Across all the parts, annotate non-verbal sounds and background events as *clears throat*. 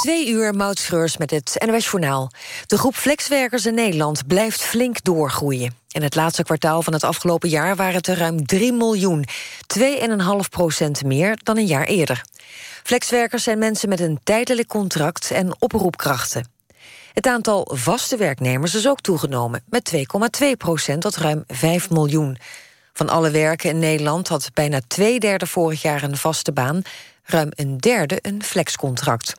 Twee uur Moutschreurs met het NOS Journaal. De groep flexwerkers in Nederland blijft flink doorgroeien. In het laatste kwartaal van het afgelopen jaar waren het er ruim 3 miljoen. 2,5 procent meer dan een jaar eerder. Flexwerkers zijn mensen met een tijdelijk contract en oproepkrachten. Het aantal vaste werknemers is ook toegenomen... met 2,2 procent tot ruim 5 miljoen. Van alle werken in Nederland had bijna twee derde vorig jaar een vaste baan... ruim een derde een flexcontract.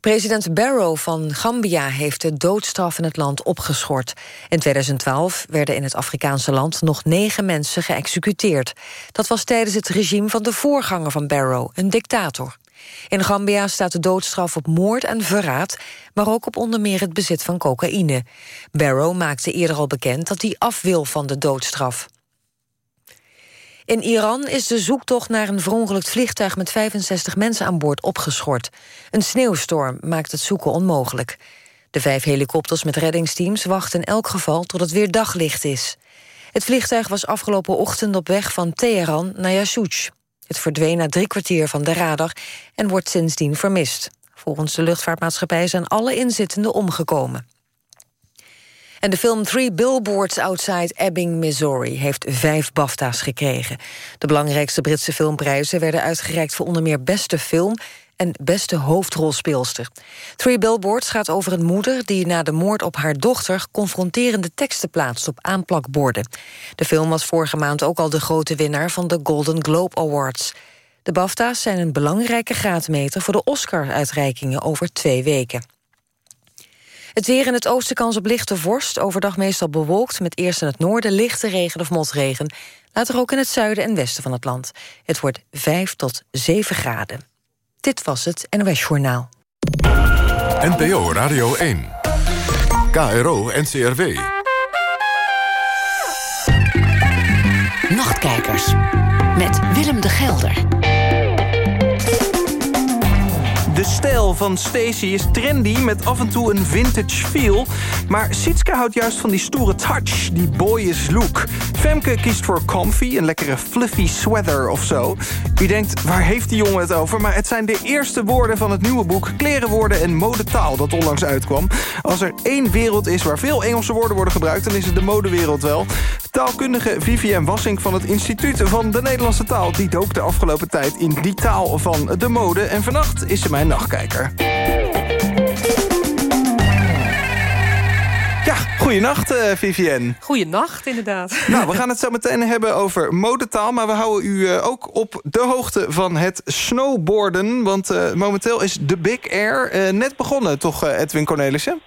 President Barrow van Gambia heeft de doodstraf in het land opgeschort. In 2012 werden in het Afrikaanse land nog negen mensen geëxecuteerd. Dat was tijdens het regime van de voorganger van Barrow, een dictator. In Gambia staat de doodstraf op moord en verraad... maar ook op onder meer het bezit van cocaïne. Barrow maakte eerder al bekend dat hij af wil van de doodstraf. In Iran is de zoektocht naar een verongelukt vliegtuig... met 65 mensen aan boord opgeschort. Een sneeuwstorm maakt het zoeken onmogelijk. De vijf helikopters met reddingsteams wachten in elk geval... tot het weer daglicht is. Het vliegtuig was afgelopen ochtend op weg van Teheran naar Yashuj. Het verdween na drie kwartier van de radar en wordt sindsdien vermist. Volgens de luchtvaartmaatschappij zijn alle inzittenden omgekomen. En de film Three Billboards Outside Ebbing, Missouri... heeft vijf BAFTA's gekregen. De belangrijkste Britse filmprijzen werden uitgereikt... voor onder meer beste film en beste hoofdrolspeelster. Three Billboards gaat over een moeder die na de moord op haar dochter... confronterende teksten plaatst op aanplakborden. De film was vorige maand ook al de grote winnaar... van de Golden Globe Awards. De BAFTA's zijn een belangrijke graadmeter... voor de Oscar-uitreikingen over twee weken. Het weer in het oosten kans op lichte vorst. Overdag meestal bewolkt, met eerst in het noorden lichte regen of motregen. Later ook in het zuiden en westen van het land. Het wordt 5 tot 7 graden. Dit was het NOS Journaal. NPO Radio 1. KRO NCRW. Nachtkijkers. Met Willem de Gelder. De stijl van Stacy is trendy met af en toe een vintage feel. Maar Sitska houdt juist van die stoere touch, die boyish look. Femke kiest voor comfy, een lekkere fluffy sweater of zo. U denkt, waar heeft die jongen het over? Maar het zijn de eerste woorden van het nieuwe boek... Klerenwoorden en modetaal, dat onlangs uitkwam. Als er één wereld is waar veel Engelse woorden worden gebruikt... dan is het de modewereld wel. Taalkundige Vivienne Wassink van het Instituut van de Nederlandse Taal... die dook de afgelopen tijd in die taal van de mode. En vannacht is ze mijn nachtkijker. Goeienacht uh, Vivienne. Goeienacht, inderdaad. Nou, we gaan het zo meteen hebben over modetaal... maar we houden u uh, ook op de hoogte van het snowboarden... want uh, momenteel is de Big Air net begonnen, toch Edwin Cornelissen?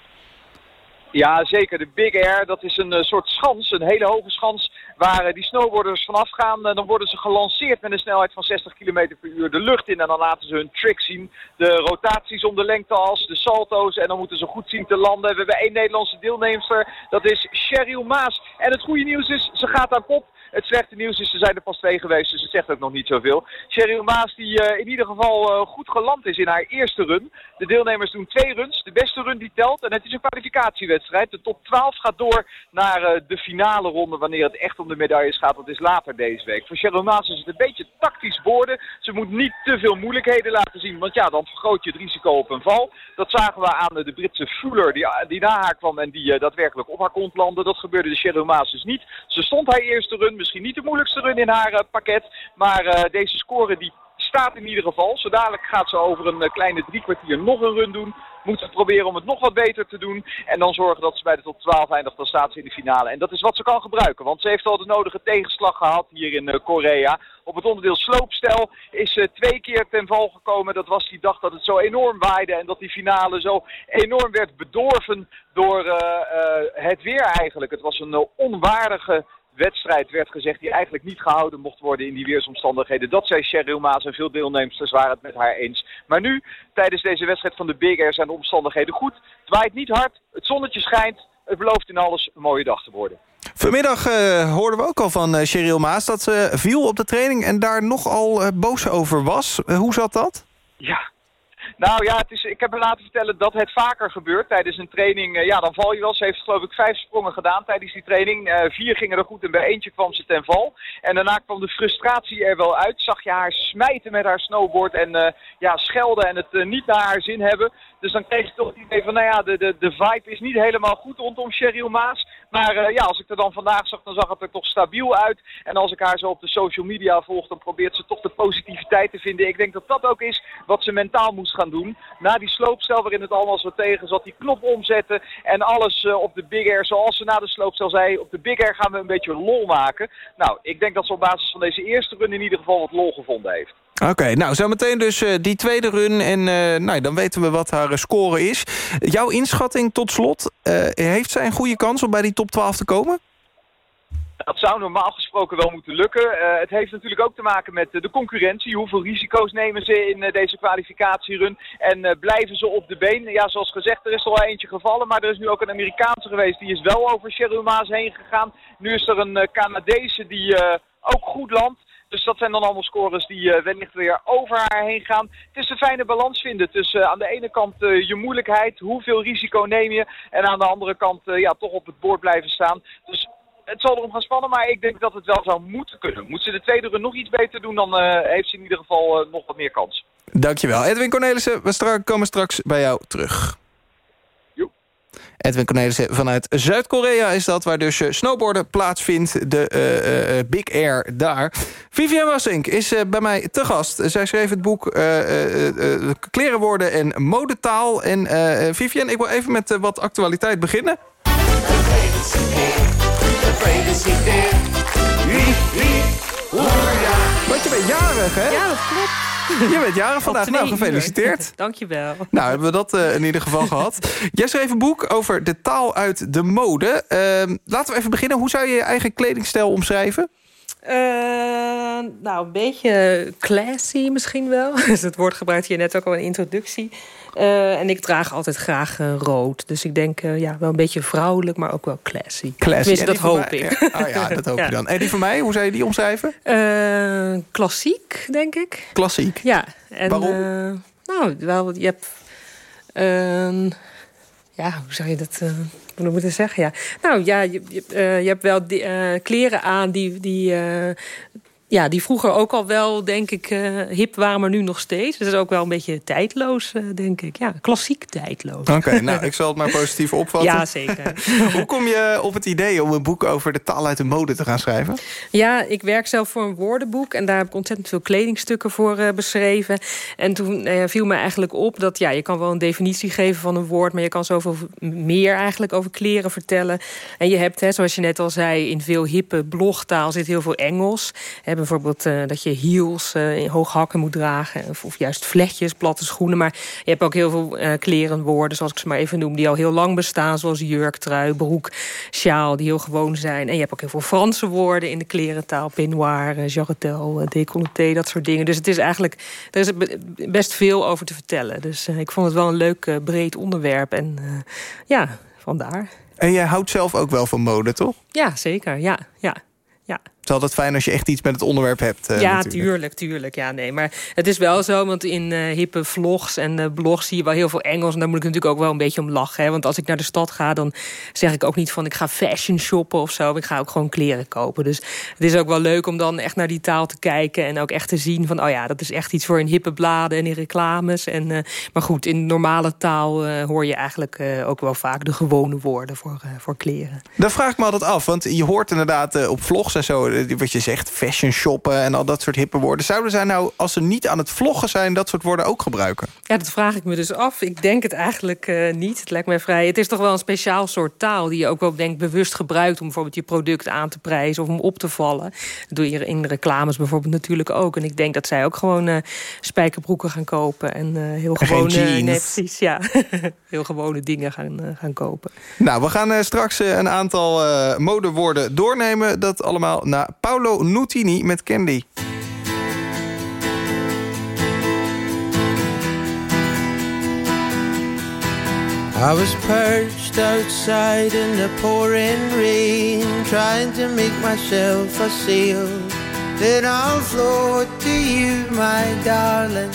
Ja, zeker. De Big Air, dat is een uh, soort schans, een hele hoge schans... waar die snowboarders vanaf gaan. Uh, dan worden ze gelanceerd met een snelheid van 60 km per uur de lucht in... en dan laten ze hun trick zien. De rotaties om de lengteas, de salto's... en dan moeten ze goed zien te landen. We hebben één Nederlandse deelnemster, dat is Sheryl Maas. En het goede nieuws is, ze gaat aan kop... Het slechte nieuws is, er zijn er pas twee geweest, dus het zegt ook nog niet zoveel. Sheryl Maas die uh, in ieder geval uh, goed geland is in haar eerste run. De deelnemers doen twee runs. De beste run die telt. En het is een kwalificatiewedstrijd. De top 12 gaat door naar uh, de finale ronde wanneer het echt om de medailles gaat. Dat is later deze week. Voor Sheryl Maas is het een beetje tactisch borden. Ze moet niet te veel moeilijkheden laten zien. Want ja, dan vergroot je het risico op een val. Dat zagen we aan de Britse Fuller die, die na haar kwam en die daadwerkelijk op haar kont landde. Dat gebeurde de Sheryl Maas dus niet. Ze stond haar eerste run misschien niet de moeilijkste run in haar uh, pakket. Maar uh, deze score die staat in ieder geval. Zo dadelijk gaat ze over een uh, kleine drie kwartier nog een run doen. Moet ze proberen om het nog wat beter te doen. En dan zorgen dat ze bij de top 12 eindigt. Dan staat ze in de finale. En dat is wat ze kan gebruiken. Want ze heeft al de nodige tegenslag gehad hier in Korea. Op het onderdeel sloopstel is ze twee keer ten val gekomen. Dat was die dag dat het zo enorm waaide. En dat die finale zo enorm werd bedorven door het weer eigenlijk. Het was een onwaardige wedstrijd werd gezegd die eigenlijk niet gehouden mocht worden in die weersomstandigheden. Dat zei Sheryl Maas en veel deelnemers waren het met haar eens. Maar nu, tijdens deze wedstrijd van de Big Air zijn de omstandigheden goed. Het waait niet hard, het zonnetje schijnt. Het belooft in alles een mooie dag te worden. Vanmiddag uh, hoorden we ook al van uh, Sheryl Maas dat ze viel op de training en daar nogal uh, boos over was. hoe zat dat? Ja, Nou ja, het is, ik heb me laten vertellen dat het vaker gebeurt tijdens een training. Uh, ja, dan val je wel. Ze heeft geloof ik vijf sprongen gedaan tijdens die training. Uh, vier gingen er goed en bij eentje kwam ze ten val. En daarna kwam de frustratie er wel uit. Zag je haar smijten met haar snowboard en uh, ja, schelden en het niet naar haar zin hebben. Dus dan kreeg je toch het idee van, nou ja, de, de, de vibe is niet helemaal goed rondom Cheryl Maas. Maar ja, als ik er dan vandaag zag, dan zag het er toch stabiel uit. En als ik haar zo op de social media volg, dan probeert ze toch de positiviteit te vinden. Ik denk dat dat ook is wat ze mentaal moest gaan doen. Na die sloopstel waarin het allemaal zo tegen zat, die knop omzetten en alles uh, op de Big Air, zoals ze na de sloopstel zei, op de Big Air gaan we een beetje lol maken. Nou, ik denk dat ze op basis van deze eerste run in ieder geval wat lol gevonden heeft. Oké, okay, nou zometeen dus uh, die tweede run en uh, nou, dan weten we wat haar score is. Jouw inschatting tot slot, heeft zij een goede kans om bij die top 12 te komen? Dat zou normaal gesproken wel moeten lukken. Het heeft natuurlijk ook te maken met de concurrentie. Hoeveel risico's nemen ze in deze kwalificatierun? En blijven ze op de been? Ja, zoals gezegd, er is al eentje gevallen. Maar er is nu ook een Amerikaanse geweest. Die is wel over Cheryl Maas heen gegaan. Nu is er een Canadese die ook goed landt. Dus dat zijn dan allemaal scores die uh, wellicht weer over haar heen gaan. Het is een fijne balans vinden tussen uh, aan de ene kant uh, je moeilijkheid, hoeveel risico neem je. En aan de andere kant ja, toch op het bord blijven staan. Dus het zal erom gaan spannen, maar ik denk dat het wel zou moeten kunnen. Moet ze de tweede run nog iets beter doen, dan heeft ze in ieder geval nog wat meer kans. Dankjewel. Edwin Cornelissen, we komen straks bij jou terug. Edwin Cornelissen vanuit Zuid-Korea is dat... waar dus eh, snowboarden plaatsvindt, de uh, Big Air daar. Vivian Wassink is bij mij te gast. Zij schreef het boek Klerenwoorden en modetaal. En Vivian, ik wil even met wat actualiteit beginnen. Want je bent jarig, hè? Ja, dat klopt. *laughs* Je bent jarig vandaag. Nou, gefeliciteerd. *laughs* Dankjewel. Nou, hebben we dat uh, in ieder geval gehad. Jij schreef een boek over de taal uit de mode. Uh, laten we even beginnen. Hoe zou je je eigen kledingstijl omschrijven? Uh, nou, een beetje classy misschien wel. *laughs* Dus het woord gebruikt hier net ook al een introductie. Uh, en ik draag altijd graag uh, rood. Dus ik denk ja, wel een beetje vrouwelijk, maar ook wel classy. Classy. dat hoop mij, ik. Ja. Oh ja, dat hoop *laughs* ja. je dan. En die van mij, hoe zou je die omschrijven? klassiek, denk ik. Klassiek? Ja. En, Waarom? nou, wel, je hebt... ja, hoe zou je dat hoe moeten zeggen? Ja. Nou ja, je, je, uh, je hebt wel die, uh, kleren aan die, die uh, ja, die vroeger ook al wel, denk ik, uh, hip waren, maar nu nog steeds. Dus dat is ook wel een beetje tijdloos, uh, denk ik. Ja, klassiek tijdloos. Oké, okay, *laughs* nou, ik zal het maar positief opvatten. Ja, zeker. *laughs* Hoe kom je op het idee om een boek over de taal uit de mode te gaan schrijven? Ja, ik werk zelf voor een woordenboek. En daar heb ik ontzettend veel kledingstukken voor uh, beschreven. En toen viel me eigenlijk op dat ja, je kan wel een definitie geven van een woord... maar je kan zoveel meer eigenlijk over kleren vertellen. En je hebt, hè, zoals je net al zei, in veel hippe blogtaal zit heel veel Engels. Hebben bijvoorbeeld uh, dat je heels uh, in hoog hakken moet dragen. Of, of, juist vletjes, platte schoenen. Maar je hebt ook heel veel uh, klerenwoorden, zoals ik ze maar even noem... die al heel lang bestaan, zoals jurk, trui, broek, sjaal... die heel gewoon zijn. En je hebt ook heel veel Franse woorden in de klerentaal. Peignoir, jarretel, décolleté, dat soort dingen. Dus het is eigenlijk... er is best veel over te vertellen. Dus ik vond het wel een leuk, breed onderwerp. En ja, vandaar. En jij houdt zelf ook wel van mode, toch? Ja, zeker. Ja, ja, ja is altijd fijn als je echt iets met het onderwerp hebt. Uh, ja, natuurlijk. tuurlijk, tuurlijk. Ja, nee. Maar het is wel zo, want in uh, hippe vlogs en uh, blogs zie je wel heel veel Engels. En daar moet ik natuurlijk ook wel een beetje om lachen. Hè? Want als ik naar de stad ga, dan zeg ik ook niet van ik ga fashion shoppen of zo. Ik ga ook gewoon kleren kopen. Dus het is ook wel leuk om dan echt naar die taal te kijken. En ook echt te zien van, oh ja, dat is echt iets voor in hippe bladen en in reclames. En, maar goed, in normale taal hoor je eigenlijk ook wel vaak de gewone woorden voor, voor kleren. Dan vraag ik me altijd af, want je hoort inderdaad op vlogs en zo wat je zegt, fashion shoppen en al dat soort hippe woorden. Zouden zij nou, als ze niet aan het vloggen zijn, dat soort woorden ook gebruiken? Ja, dat vraag ik me dus af. Ik denk het eigenlijk uh, niet. Het lijkt mij vrij. Het is toch wel een speciaal soort taal die je ook wel denk bewust gebruikt om bijvoorbeeld je product aan te prijzen of om op te vallen. Dat doe je in reclames bijvoorbeeld natuurlijk ook. En ik denk dat zij ook gewoon uh, spijkerbroeken gaan kopen en uh, heel gewone, nee, precies, ja, *laughs* heel gewone dingen gaan, gaan kopen. Nou, we gaan straks een aantal modewoorden doornemen. Dat allemaal Paolo Nutini met Candy. I was perched outside in the pouring rain Trying to make myself a sail Then I'll float to you, my darling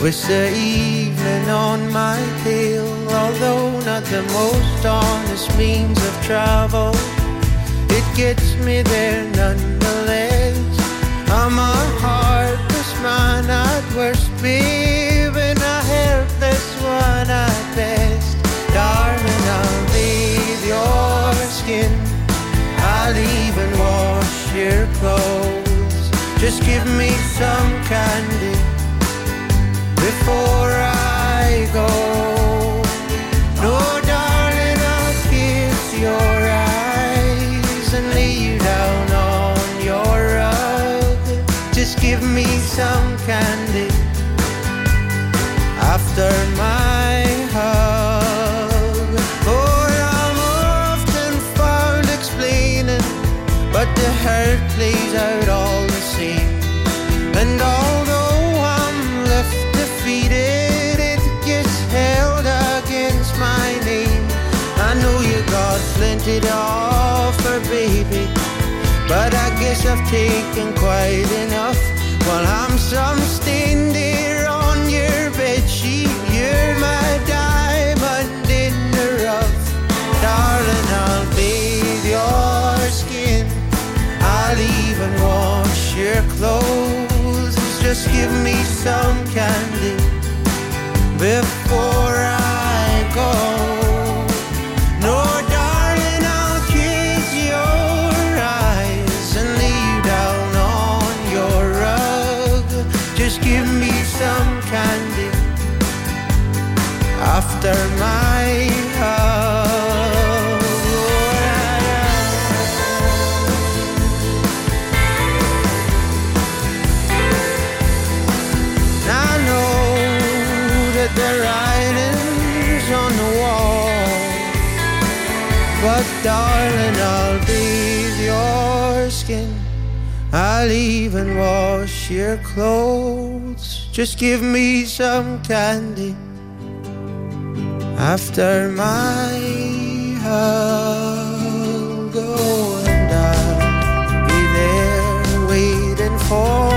with the evening on my tail. Although not the most honest means of travel, gets me there nonetheless. I'm a heartless man at worst, and a helpless one at best. Darling, I'll bathe your skin. I'll even wash your clothes. Just give me some candy before I go. Me some candy after my hug. Oh, I'm often found explaining, but the hurt plays out all the same. And although I'm left defeated, it gets held against my name. I know you got plenty to offer, baby, but I guess I've taken quite enough. While I'm some there on your you're my diamond in the rough. Darling, I'll bathe your skin. I'll even wash your clothes. Just give me some candy before even wash your clothes. Just give me some candy after my hug. Oh, and I'll be there waiting for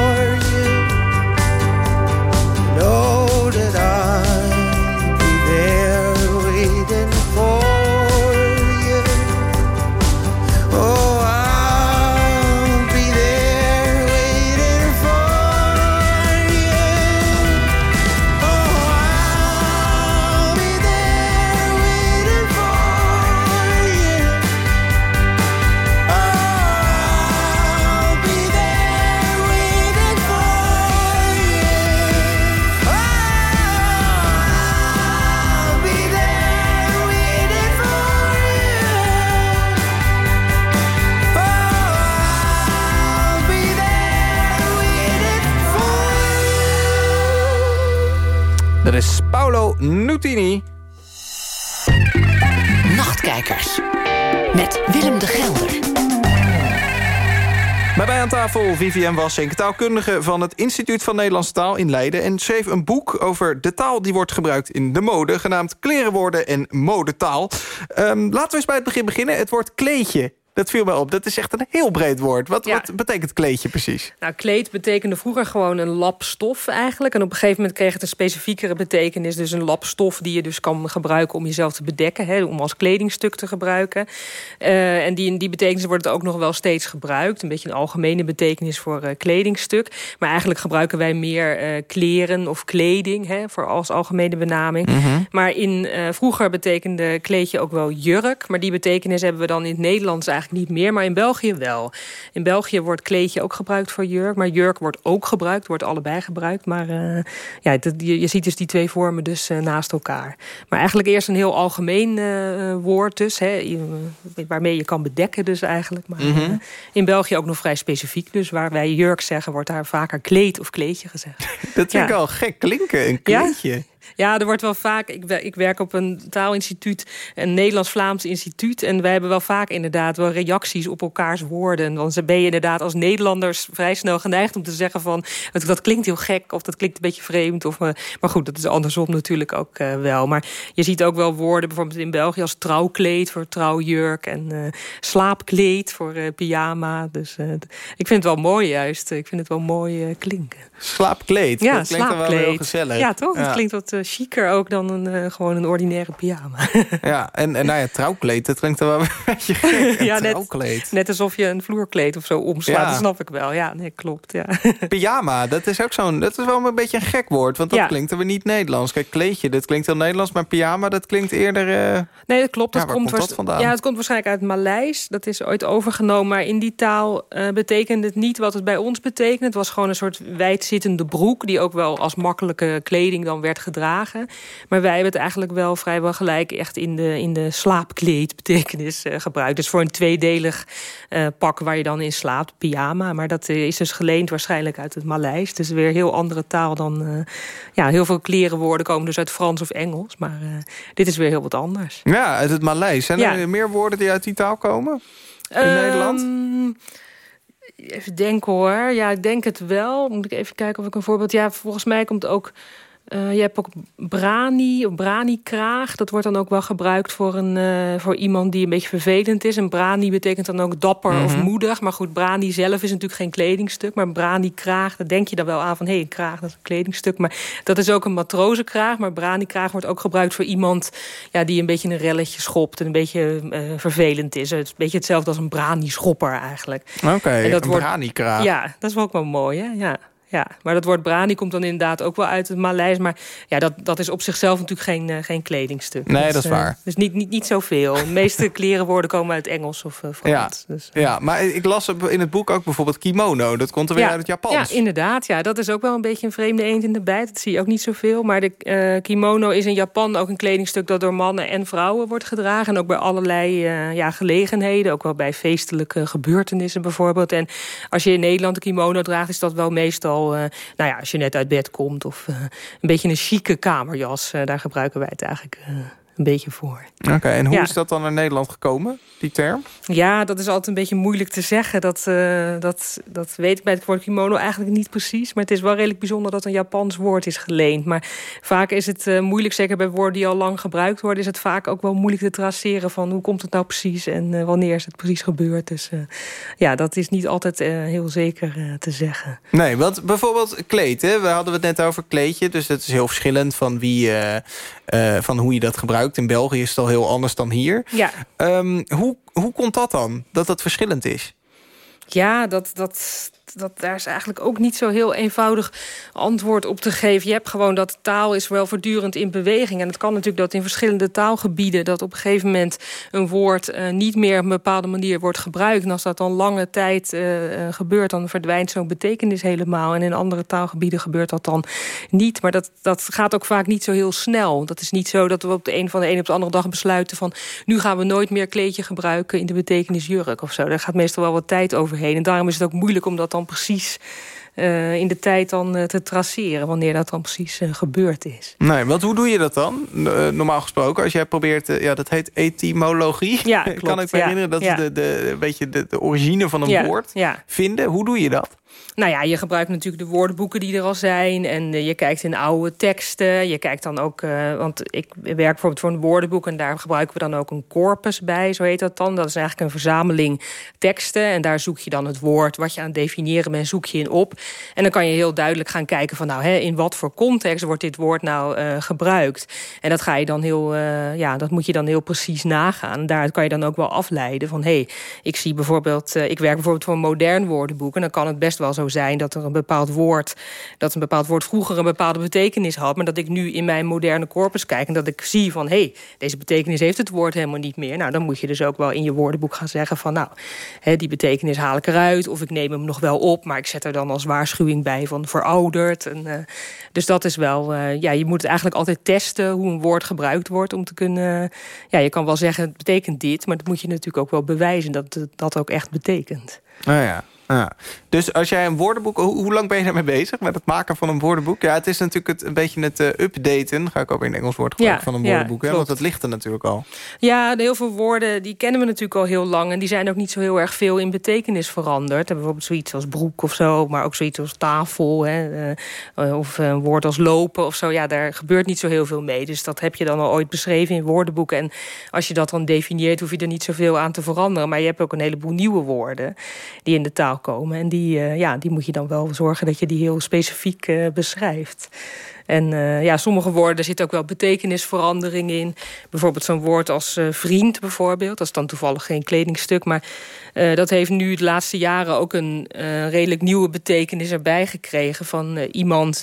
Dat is Paolo Nutini. Nachtkijkers. Met Willem de Gelder. Bij mij aan tafel Vivienne Wassink, taalkundige van het Instituut van Nederlandse Taal in Leiden... en schreef een boek over de taal die wordt gebruikt in de mode... genaamd Klerenwoorden en Modetaal. Ehm, laten we eens bij het begin beginnen. Het woord kleedje, dat viel mij op. Dat is echt een heel breed woord. Wat, Ja. wat betekent kleedje precies? Nou, kleed betekende vroeger gewoon een lap stof eigenlijk. En op een gegeven moment kreeg het een specifiekere betekenis. Dus een lap stof die je dus kan gebruiken om jezelf te bedekken. Hè, om als kledingstuk te gebruiken. Eh, en die, in die betekenis wordt het ook nog wel steeds gebruikt. Een beetje een algemene betekenis voor eh, kledingstuk. Maar eigenlijk gebruiken wij meer eh, kleren of kleding. Hè, voor als algemene benaming. Maar in, vroeger betekende kleedje ook wel jurk. Maar die betekenis hebben we dan in het Nederlands eigenlijk niet meer. Maar in België wel. In België wordt kleedje ook gebruikt voor jurk. Maar jurk wordt ook gebruikt. Wordt allebei gebruikt. Maar eh, ja, dat, je, je ziet dus die twee vormen dus eh, naast elkaar. Maar eigenlijk eerst een heel algemeen eh, woord dus. Hè, waarmee je kan bedekken dus eigenlijk. Maar eh, in België ook nog vrij specifiek. Dus waar wij jurk zeggen, wordt daar vaker kleed of kleedje gezegd. *laughs* Dat vind ik al gek klinken, een kleedje. Ja, er wordt wel vaak... Ik, ik werk op een taalinstituut, een Nederlands-Vlaams instituut... en wij hebben wel vaak inderdaad wel reacties op elkaars woorden. Dan ben je inderdaad als Nederlanders vrij snel geneigd om te zeggen van... dat klinkt heel gek of dat klinkt een beetje vreemd. Of, maar goed, dat is andersom natuurlijk ook wel. Maar je ziet ook wel woorden, bijvoorbeeld in België... als trouwkleed voor trouwjurk en slaapkleed voor pyjama. Dus ik vind het wel mooi juist. Ik vind het wel mooi klinken. Slaapkleed, ja, dat klinkt slaapkleed. wel heel gezellig. Ja, toch? Het klinkt wat uh, chiquer ook dan een, uh, gewoon een ordinaire pyjama. *laughs* ja, en, en nou ja, trouwkleed, dat klinkt wel een beetje gek. ja, net, net alsof je een vloerkleed of zo omslaat, ja. dat snap ik wel. Ja, nee, klopt. Ja. *laughs* pyjama, dat is ook zo'n, dat is wel een beetje een gek woord, want dat ja. klinkt er weer niet Nederlands. Kijk, kleedje, dat klinkt heel Nederlands, maar pyjama, dat klinkt eerder... Uh, nee, dat klopt. Dat ja, komt, komt dat? Ja, het komt waarschijnlijk uit Maleis. Dat is ooit overgenomen, maar in die taal betekent het niet wat het bij ons betekent. Het was gewoon een soort wijdzittende broek die ook wel als makkelijke kleding dan werd gedragen. Maar wij hebben het eigenlijk wel vrijwel gelijk echt in de, in de slaapkleedbetekenis uh, gebruikt. Dus voor een tweedelig uh, pak waar je dan in slaapt, pyjama. Maar dat uh, is dus geleend waarschijnlijk uit het Maleis. Dus weer heel andere taal dan... ja, heel veel klerenwoorden komen dus uit Frans of Engels. Maar dit is weer heel wat anders. Ja, uit het Maleis. Zijn ja. er meer woorden die uit die taal komen? In um, Nederland? Even denken hoor. Ja, ik denk het wel. Moet ik even kijken of ik een voorbeeld... Ja, volgens mij komt ook... Uh, je hebt ook brani, of brani-kraag. Dat wordt dan ook wel gebruikt voor, een, uh, voor iemand die een beetje vervelend is. En brani betekent dan ook dapper mm -hmm. of moedig. Maar goed, brani zelf is natuurlijk geen kledingstuk. Maar brani-kraag, daar denk je dan wel aan van... hé, hey, een kraag, dat is een kledingstuk. Maar dat is ook een matrozenkraag. Maar brani-kraag wordt ook gebruikt voor iemand... Ja, die een beetje een relletje schopt en een beetje uh, vervelend is. Het is een beetje hetzelfde als een brani-schopper eigenlijk. Oké, okay, een brani-kraag. Ja, dat is ook wel mooi, hè? Ja. Ja, maar dat woord brani komt dan inderdaad ook wel uit het Maleis. Maar ja, dat, dat is op zichzelf natuurlijk geen, uh, geen kledingstuk. Nee, dus, dat is waar. Uh, dus niet, niet, niet zoveel. *laughs* De meeste klerenwoorden komen uit Engels of uh, Frans. Ja, dus, ja, maar ik las in het boek ook bijvoorbeeld kimono. Dat komt er weer ja, uit het Japans. Ja, inderdaad. Ja, dat is ook wel een beetje een vreemde eend in de bijt. Dat zie je ook niet zoveel. Maar de kimono is in Japan ook een kledingstuk... dat door mannen en vrouwen wordt gedragen. En ook bij allerlei ja, gelegenheden. Ook wel bij feestelijke gebeurtenissen bijvoorbeeld. En als je in Nederland een kimono draagt... is dat wel meestal... nou ja, als je net uit bed komt of uh, een beetje een chique kamerjas. Uh, daar gebruiken wij het eigenlijk een beetje voor. Oké, okay, en hoe ja. is dat dan naar Nederland gekomen, die term? Ja, dat is altijd een beetje moeilijk te zeggen. Dat, uh, dat, dat weet ik bij het woord kimono eigenlijk niet precies. Maar het is wel redelijk bijzonder dat een Japans woord is geleend. Maar vaak is het uh, moeilijk, zeker bij woorden die al lang gebruikt worden... is het vaak ook wel moeilijk te traceren van hoe komt het nou precies... en uh, wanneer is het precies gebeurd. Dus ja, dat is niet altijd heel zeker te zeggen. Nee, want bijvoorbeeld kleed, hè? we hadden het net over kleedje... dus dat is heel verschillend van, wie, van hoe je dat gebruikt. In België is het al heel anders dan hier. Ja. Um, hoe, hoe komt dat dan, dat dat verschillend is? Ja, dat, dat, dat, daar is eigenlijk ook niet zo heel eenvoudig antwoord op te geven. Je hebt gewoon dat taal is wel voortdurend in beweging. En het kan natuurlijk dat in verschillende taalgebieden... dat op een gegeven moment een woord uh, niet meer op een bepaalde manier wordt gebruikt. En als dat dan lange tijd uh, uh, gebeurt, dan verdwijnt zo'n betekenis helemaal. En in andere taalgebieden gebeurt dat dan niet. Maar dat, dat gaat ook vaak niet zo heel snel. Dat is niet zo dat we op de een van de op de andere dag besluiten van... nu gaan we nooit meer kleedje gebruiken in de betekenis jurk of zo. Daar gaat meestal wel wat tijd overheen. En daarom is het ook moeilijk om dat dan precies uh, in de tijd dan uh, te traceren... wanneer dat dan precies uh, gebeurd is. Nee, want hoe doe je dat dan? normaal gesproken, als jij probeert... ja, dat heet etymologie. Ja, *laughs* klopt, kan ik me ja. herinneren. Dat ja. is de, de, de, de origine van een woord. Ja. Vinden, hoe doe je dat? Nou ja, je gebruikt natuurlijk de woordenboeken die er al zijn. En uh, je kijkt in oude teksten. Je kijkt dan ook, uh, want ik werk bijvoorbeeld voor een woordenboek... en daar gebruiken we dan ook een corpus bij, zo heet dat dan. Dat is eigenlijk een verzameling teksten. En daar zoek je dan het woord wat je aan het definiëren bent, zoek je in op. En dan kan je heel duidelijk gaan kijken van... nou, hè, in wat voor context wordt dit woord nou uh, gebruikt. En dat ga je dan heel, ja, dat moet je dan heel precies nagaan. Daaruit kan je dan ook wel afleiden van... hé, hey, ik zie bijvoorbeeld, ik werk bijvoorbeeld voor een modern woordenboek... en dan kan het best wel zo zijn dat er een bepaald woord... dat een bepaald woord vroeger een bepaalde betekenis had... maar dat ik nu in mijn moderne corpus kijk en dat ik zie van... hé, hey, deze betekenis heeft het woord helemaal niet meer. Nou, dan moet je dus ook wel in je woordenboek gaan zeggen van... nou, hè, die betekenis haal ik eruit of ik neem hem nog wel op... maar ik zet er dan als waarschuwing bij van verouderd. En, uh, dus dat is wel... Uh, ja, je moet het eigenlijk altijd testen hoe een woord gebruikt wordt... om te kunnen... Uh, ja, je kan wel zeggen het betekent dit... maar dat moet je natuurlijk ook wel bewijzen dat dat ook echt betekent. Nou ja. Ja. Dus als jij een woordenboek... Hoe, hoe, lang ben je daarmee bezig? Met het maken van een woordenboek? Ja, het is natuurlijk het, een beetje het uh, updaten. Ga ik ook in het Engels woord gebruiken van een woordenboek. Ja, hè? Want dat ligt er natuurlijk al. Ja, heel veel woorden die kennen we natuurlijk al heel lang. En die zijn ook niet zo heel erg veel in betekenis veranderd. Bijvoorbeeld zoiets als broek of zo. Maar ook zoiets als tafel. Hè? Uh, of een woord als lopen of zo. Ja, daar gebeurt niet zo heel veel mee. Dus dat heb je dan al ooit beschreven in woordenboeken. En als je dat dan definieert, hoef je er niet zoveel aan te veranderen. Maar je hebt ook een heleboel nieuwe woorden die in de taal komen. En die, uh, ja, die moet je dan wel zorgen dat je die heel specifiek uh, beschrijft. En uh, ja, sommige woorden, er zit ook wel betekenisverandering in. Bijvoorbeeld zo'n woord als uh, vriend bijvoorbeeld. Dat is dan toevallig geen kledingstuk. Maar uh, dat heeft nu de laatste jaren ook een redelijk nieuwe betekenis erbij gekregen. Van iemand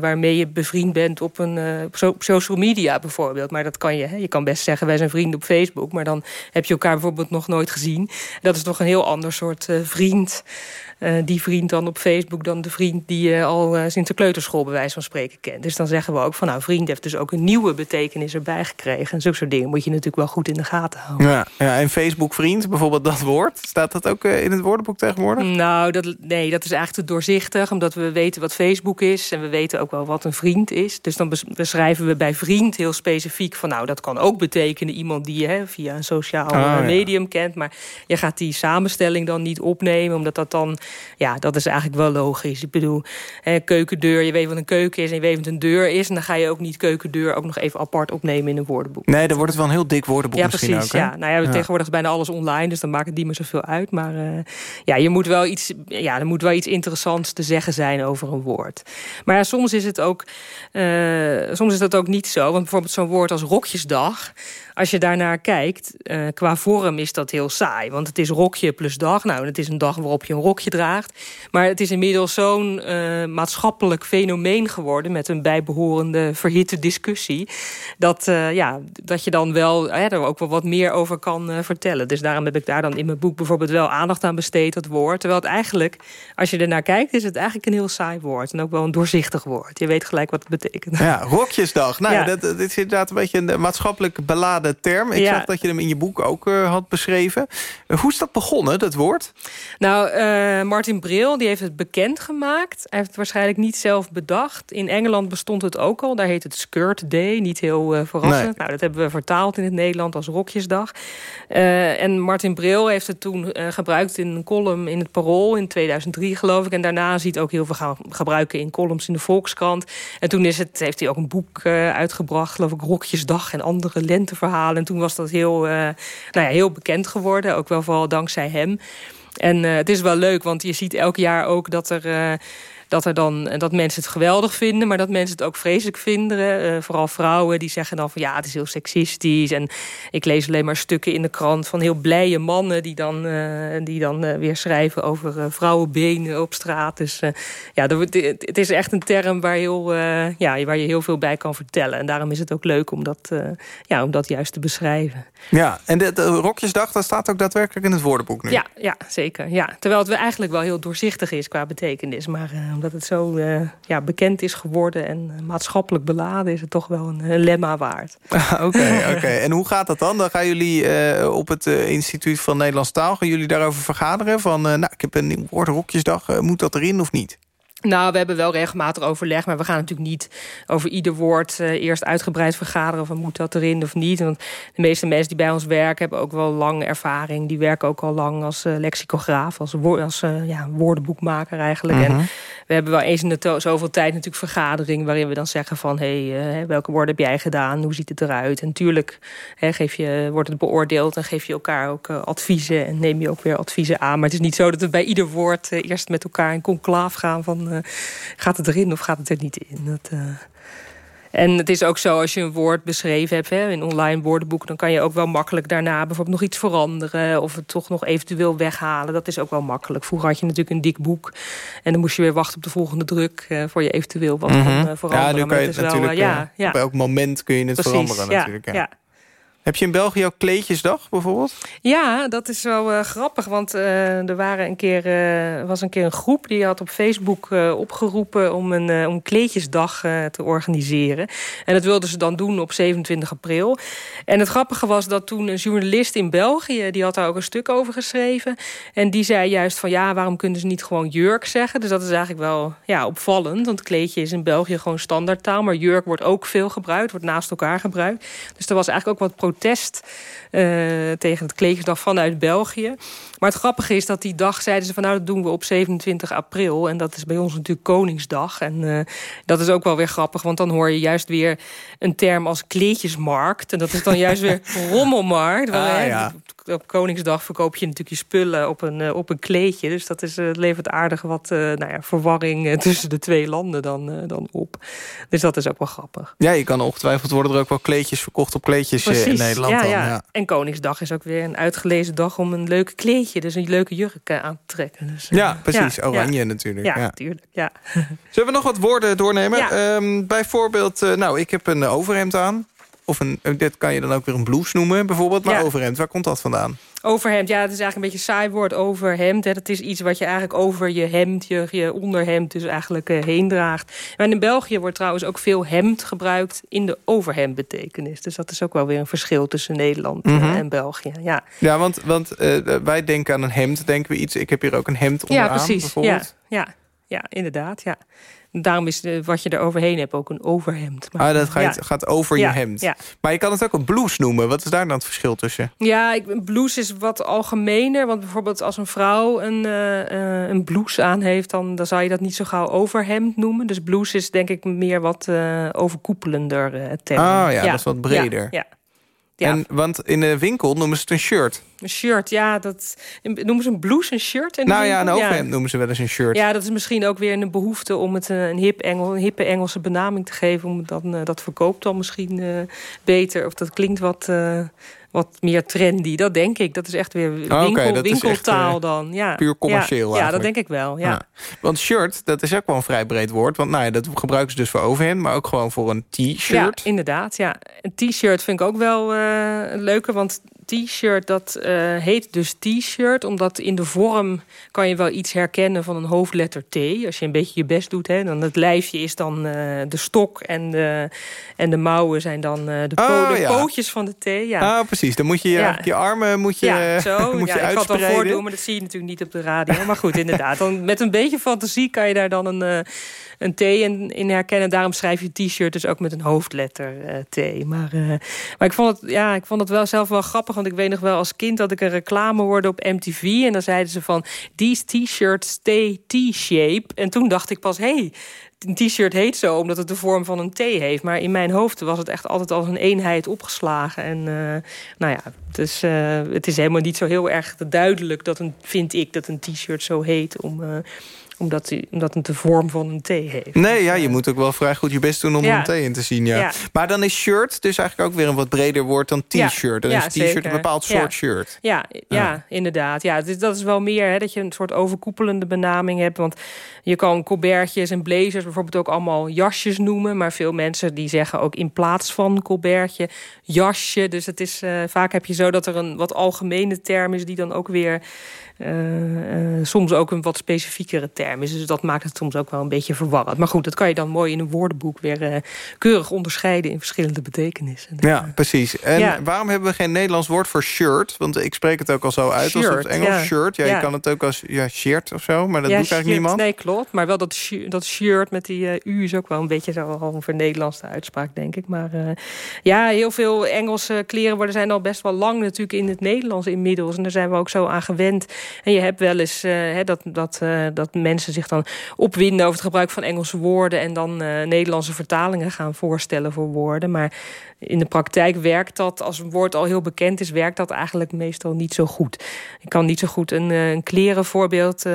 waarmee je bevriend bent op, een, social media bijvoorbeeld. Maar dat kan je, hè? je kan best zeggen wij zijn vrienden op Facebook. Maar dan heb je elkaar bijvoorbeeld nog nooit gezien. Dat is toch een heel ander soort vriend. Die vriend dan op Facebook dan de vriend die je al sinds de kleuterschool bij wijze van spreken kent. Dus dan zeggen we ook van nou, vriend heeft dus ook een nieuwe betekenis erbij gekregen. En zulke soort dingen moet je natuurlijk wel goed in de gaten houden. Ja, ja en Facebook vriend, bijvoorbeeld dat woord, staat dat ook uh, in het woordenboek tegenwoordig? Nou, dat, nee, dat is eigenlijk te doorzichtig, omdat we weten wat Facebook is en we weten ook wel wat een vriend is. Dus dan beschrijven we bij vriend heel specifiek van nou, dat kan ook betekenen iemand die je hè, via een sociaal oh, medium ja. kent, maar je gaat die samenstelling dan niet opnemen, omdat dat dan ja, dat is eigenlijk wel logisch. Ik bedoel, hè, keukendeur, je weet wat een keuken is en je weet wat een deur is. En dan ga je ook niet keukendeur ook nog even apart opnemen in een woordenboek. Nee, dan wordt het wel een heel dik woordenboek ja, misschien precies, ook. Ja, nou ja, ja, tegenwoordig is bijna alles online, dus dan maakt het niet meer zoveel uit. Maar uh, ja, je moet wel iets, ja, er moet wel iets interessants te zeggen zijn over een woord. Maar ja, soms is het ook, uh, soms is dat ook niet zo. Want bijvoorbeeld zo'n woord als rokjesdag als je daarnaar kijkt, uh, qua vorm is dat heel saai. Want het is rokje plus dag. Nou, het is een dag waarop je een rokje draagt. Maar het is inmiddels zo'n uh, maatschappelijk fenomeen geworden... met een bijbehorende verhitte discussie... dat, uh, ja, dat je dan wel er ook wel wat meer over kan vertellen. Dus daarom heb ik daar dan in mijn boek bijvoorbeeld wel aandacht aan besteed, dat woord. Terwijl het eigenlijk, als je ernaar kijkt, is het eigenlijk een heel saai woord. En ook wel een doorzichtig woord. Je weet gelijk wat het betekent. Ja, rokjesdag. Nou, ja. dat, dat is inderdaad een beetje een maatschappelijk beladen term. Ik ja. zag dat je hem in je boek ook uh, had beschreven. Uh, hoe is dat begonnen, dat woord? Nou, uh, Martin Bril die heeft het bekendgemaakt. Hij heeft het waarschijnlijk niet zelf bedacht. In Engeland bestond het ook al. Daar heet het Skirt Day. Niet heel verrassend. Nee. Nou, dat hebben we vertaald in het Nederland als Rokjesdag. en Martin Bril heeft het toen gebruikt in een column in het Parool in 2003 geloof ik. En daarna ziet ook heel veel gaan gebruiken in columns in de Volkskrant. En toen is het, heeft hij ook een boek uitgebracht, geloof ik, Rokjesdag en andere lenteverhalen en toen was dat heel, uh, nou ja, heel bekend geworden. Ook wel vooral dankzij hem. En uh, het is wel leuk, want je ziet elk jaar ook dat er... Dat, er dan, dat mensen het geweldig vinden, maar dat mensen het ook vreselijk vinden. Uh, vooral vrouwen die zeggen dan van ja, het is heel seksistisch. En ik lees alleen maar stukken in de krant van heel blije mannen... die dan, uh, die dan uh, weer schrijven over vrouwenbenen op straat. Dus ja, het is echt een term waar, heel, ja, waar je heel veel bij kan vertellen. En daarom is het ook leuk om dat, ja, om dat juist te beschrijven. Ja, en de, de Rokjesdag, dat staat ook daadwerkelijk in het woordenboek nu? Ja, ja zeker. Ja. Terwijl het eigenlijk wel heel doorzichtig is qua betekenis. Maar omdat het zo uh, ja, bekend is geworden en maatschappelijk beladen... is het toch wel een, een lemma waard. *laughs* Oké, *laughs* oké. Okay. En hoe gaat dat dan? Dan gaan jullie uh, op het uh, Instituut van Nederlands Taal... gaan jullie daarover vergaderen? Van, nou, ik heb een nieuw woord, Rokjesdag. moet dat erin of niet? Nou, we hebben wel regelmatig overleg, maar we gaan natuurlijk niet over ieder woord uh, eerst uitgebreid vergaderen of moet dat erin of niet. Want de meeste mensen die bij ons werken hebben ook wel lang ervaring. Die werken ook al lang als uh, lexicograaf, als, als uh, ja, woordenboekmaker eigenlijk. En we hebben wel eens in de zoveel tijd natuurlijk vergadering waarin we dan zeggen van hé, hey, welke woorden heb jij gedaan? Hoe ziet het eruit? En natuurlijk hè, geef je, wordt het beoordeeld en geef je elkaar ook adviezen en neem je ook weer adviezen aan. Maar het is niet zo dat we bij ieder woord eerst met elkaar in conclaaf gaan van gaat het erin of gaat het er niet in? Dat, uh... En het is ook zo, als je een woord beschreven hebt hè, in online woordenboek... dan kan je ook wel makkelijk daarna bijvoorbeeld nog iets veranderen... of het toch nog eventueel weghalen. Dat is ook wel makkelijk. Vroeger had je natuurlijk een dik boek... en dan moest je weer wachten op de volgende druk... Uh, voor je eventueel wat mm -hmm. uh, veranderen. Ja, nu kan je het natuurlijk... Wel, ja, ja. Op elk moment kun je het Precies, veranderen natuurlijk. Ja. ja. Heb je in België ook kleedjesdag bijvoorbeeld? Ja, dat is wel uh, grappig. Want uh, er waren een keer, uh, was een keer een groep die had op Facebook opgeroepen om een om kleedjesdag te organiseren. En dat wilden ze dan doen op 27 april. En het grappige was dat toen een journalist in België, die had daar ook een stuk over geschreven. En die zei juist van ja, waarom kunnen ze niet gewoon jurk zeggen? Dus dat is eigenlijk wel ja, opvallend. Want kleedje is in België gewoon standaardtaal. Maar jurk wordt ook veel gebruikt, wordt naast elkaar gebruikt. Dus er was eigenlijk ook wat uh, tegen het kleedjesdag vanuit België. Maar het grappige is dat die dag zeiden ze van nou dat doen we op 27 april. En dat is bij ons natuurlijk Koningsdag. En uh, dat is ook wel weer grappig, want dan hoor je juist weer een term als kleedjesmarkt. En dat is dan juist weer *laughs* rommelmarkt. Ah, ja op Koningsdag verkoop je natuurlijk je spullen op een, uh, op een kleedje. Dus dat is, uh, levert aardig wat uh, nou ja, verwarring tussen de twee landen dan, dan op. Dus dat is ook wel grappig. Ja, je kan ongetwijfeld worden er ook wel kleedjes verkocht op kleedjes in Nederland. Ja, dan, ja. ja. En Koningsdag is ook weer een uitgelezen dag om een leuk kleedje, dus een leuke jurk aan te trekken. Dus, ja, precies. Oranje natuurlijk. Ja, natuurlijk. Ja. Zullen we nog wat woorden doornemen? Um, bijvoorbeeld, nou, ik heb een overhemd aan. Of een, eh, dit kan je dan ook weer een blouse noemen bijvoorbeeld. Maar overhemd, waar komt dat vandaan? Overhemd, ja, het is eigenlijk een beetje een saai woord, overhemd. Het is iets wat je eigenlijk over je hemd, je, je onderhemd dus eigenlijk uh, heen draagt. Maar in België wordt trouwens ook veel hemd gebruikt in de overhemd betekenis. Dus dat is ook wel weer een verschil tussen Nederland mm -hmm. en België. Ja, ja want, want uh, wij denken aan een hemd, denken we iets. Ik heb hier ook een hemd onderaan ja, precies. bijvoorbeeld. Ja, ja, ja, inderdaad, ja. Daarom is de, wat je er overheen hebt ook een overhemd. Maar, ah, dat gaat, gaat over je hemd. Ja. Maar je kan het ook een blouse noemen. Wat is daar dan het verschil tussen? Ja, ik, blouse is wat algemener. Want bijvoorbeeld als een vrouw een, uh, een blouse aan heeft... Dan, dan zou je dat niet zo gauw overhemd noemen. Dus blouse is denk ik meer wat uh, overkoepelender uh, term. Ah ja, dat is wat breder. ja. Ja. En, want in de winkel noemen ze het een shirt. Een shirt, ja. Dat, noemen ze een blouse een shirt? In nou ja, een overhemd noemen ze wel eens een shirt. Ja, dat is misschien ook weer een behoefte om het een, hip Engel, een hippe Engelse benaming te geven. Om dan, uh, dat verkoopt dan misschien uh, beter. Of dat klinkt wat... Uh, wat meer trendy. Dat denk ik. Dat is echt weer winkel, oh, okay, winkeltaal echt, uh, dan. Ja. Puur commercieel Ja, ja, dat denk ik wel. Ja. ja. Want shirt, dat is ook wel een vrij breed woord. Want nou ja, dat gebruiken ze dus voor overhemd. Maar ook gewoon voor een t-shirt. Ja, inderdaad. Ja. Een t-shirt vind ik ook wel uh, een leuke. Want t-shirt, dat uh, heet dus t-shirt. Omdat in de vorm kan je wel iets herkennen van een hoofdletter T. Als je een beetje je best doet. Hè, dan het lijfje is dan uh, de stok. En de, en de mouwen zijn dan uh, de, oh, de ja. pootjes van de T. Ja. Ah, precies. Dan moet je je, je armen moet je, ja, zo. *laughs* moet ja, je ik kan het al voordoen, maar dat zie je natuurlijk niet op de radio. Maar goed, inderdaad. Dan met een beetje fantasie kan je daar dan een een T in, in herkennen. Daarom schrijf je t-shirt dus ook met een hoofdletter T. Maar, maar ik, vond het, ja, ik vond het wel zelf wel grappig. Want ik weet nog wel als kind dat ik een reclame hoorde op MTV. En dan zeiden ze van, these t-shirts stay T-shape. En toen dacht ik pas, hey, een t-shirt heet zo omdat het de vorm van een T heeft. Maar in mijn hoofd was het echt altijd als een eenheid opgeslagen. En uh, nou ja, dus, uh, het is helemaal niet zo heel erg duidelijk... dat een, vind ik dat een t-shirt zo heet... om uh, omdat, hij, omdat het de vorm van een T heeft. Nee, ja, je moet ook wel vrij goed je best doen om ja. een T in te zien. Ja. ja. Maar dan is shirt dus eigenlijk ook weer een wat breder woord dan t-shirt. Dan is t-shirt een bepaald soort shirt. Ja, ja, inderdaad. Ja, dus dat is wel meer hè, dat je een soort overkoepelende benaming hebt. Want je kan colbertjes en blazers bijvoorbeeld ook allemaal jasjes noemen. Maar veel mensen die zeggen ook in plaats van colbertje jasje. Dus het is, uh, vaak heb je zo dat er een wat algemene term is... die dan ook weer uh, uh, soms ook een wat specifiekere term is. Dus dat maakt het soms ook wel een beetje verwarrend. Maar goed, dat kan je dan mooi in een woordenboek weer uh, keurig onderscheiden in verschillende betekenissen. Ja, precies. En ja. waarom hebben we geen Nederlands woord voor shirt? Want ik spreek het ook al zo uit shirt, als het Engels ja. shirt. Ja, ja, je kan het ook als ja, shirt of zo, maar dat doet eigenlijk shirt. niemand. Nee, klopt. Maar wel dat, dat shirt met die U is ook wel een beetje zo al voor Nederlandse uitspraak, denk ik. Maar ja, heel veel Engelse kleren worden zijn al best wel lang natuurlijk in het Nederlands inmiddels. En daar zijn we ook zo aan gewend. En je hebt wel eens uh, dat, dat, uh, dat mensen zich dan opwinden over het gebruik van Engelse woorden... en dan uh, Nederlandse vertalingen gaan voorstellen voor woorden. Maar in de praktijk werkt dat, als een woord al heel bekend is... werkt dat eigenlijk meestal niet zo goed. Ik kan niet zo goed een, een klerenvoorbeeld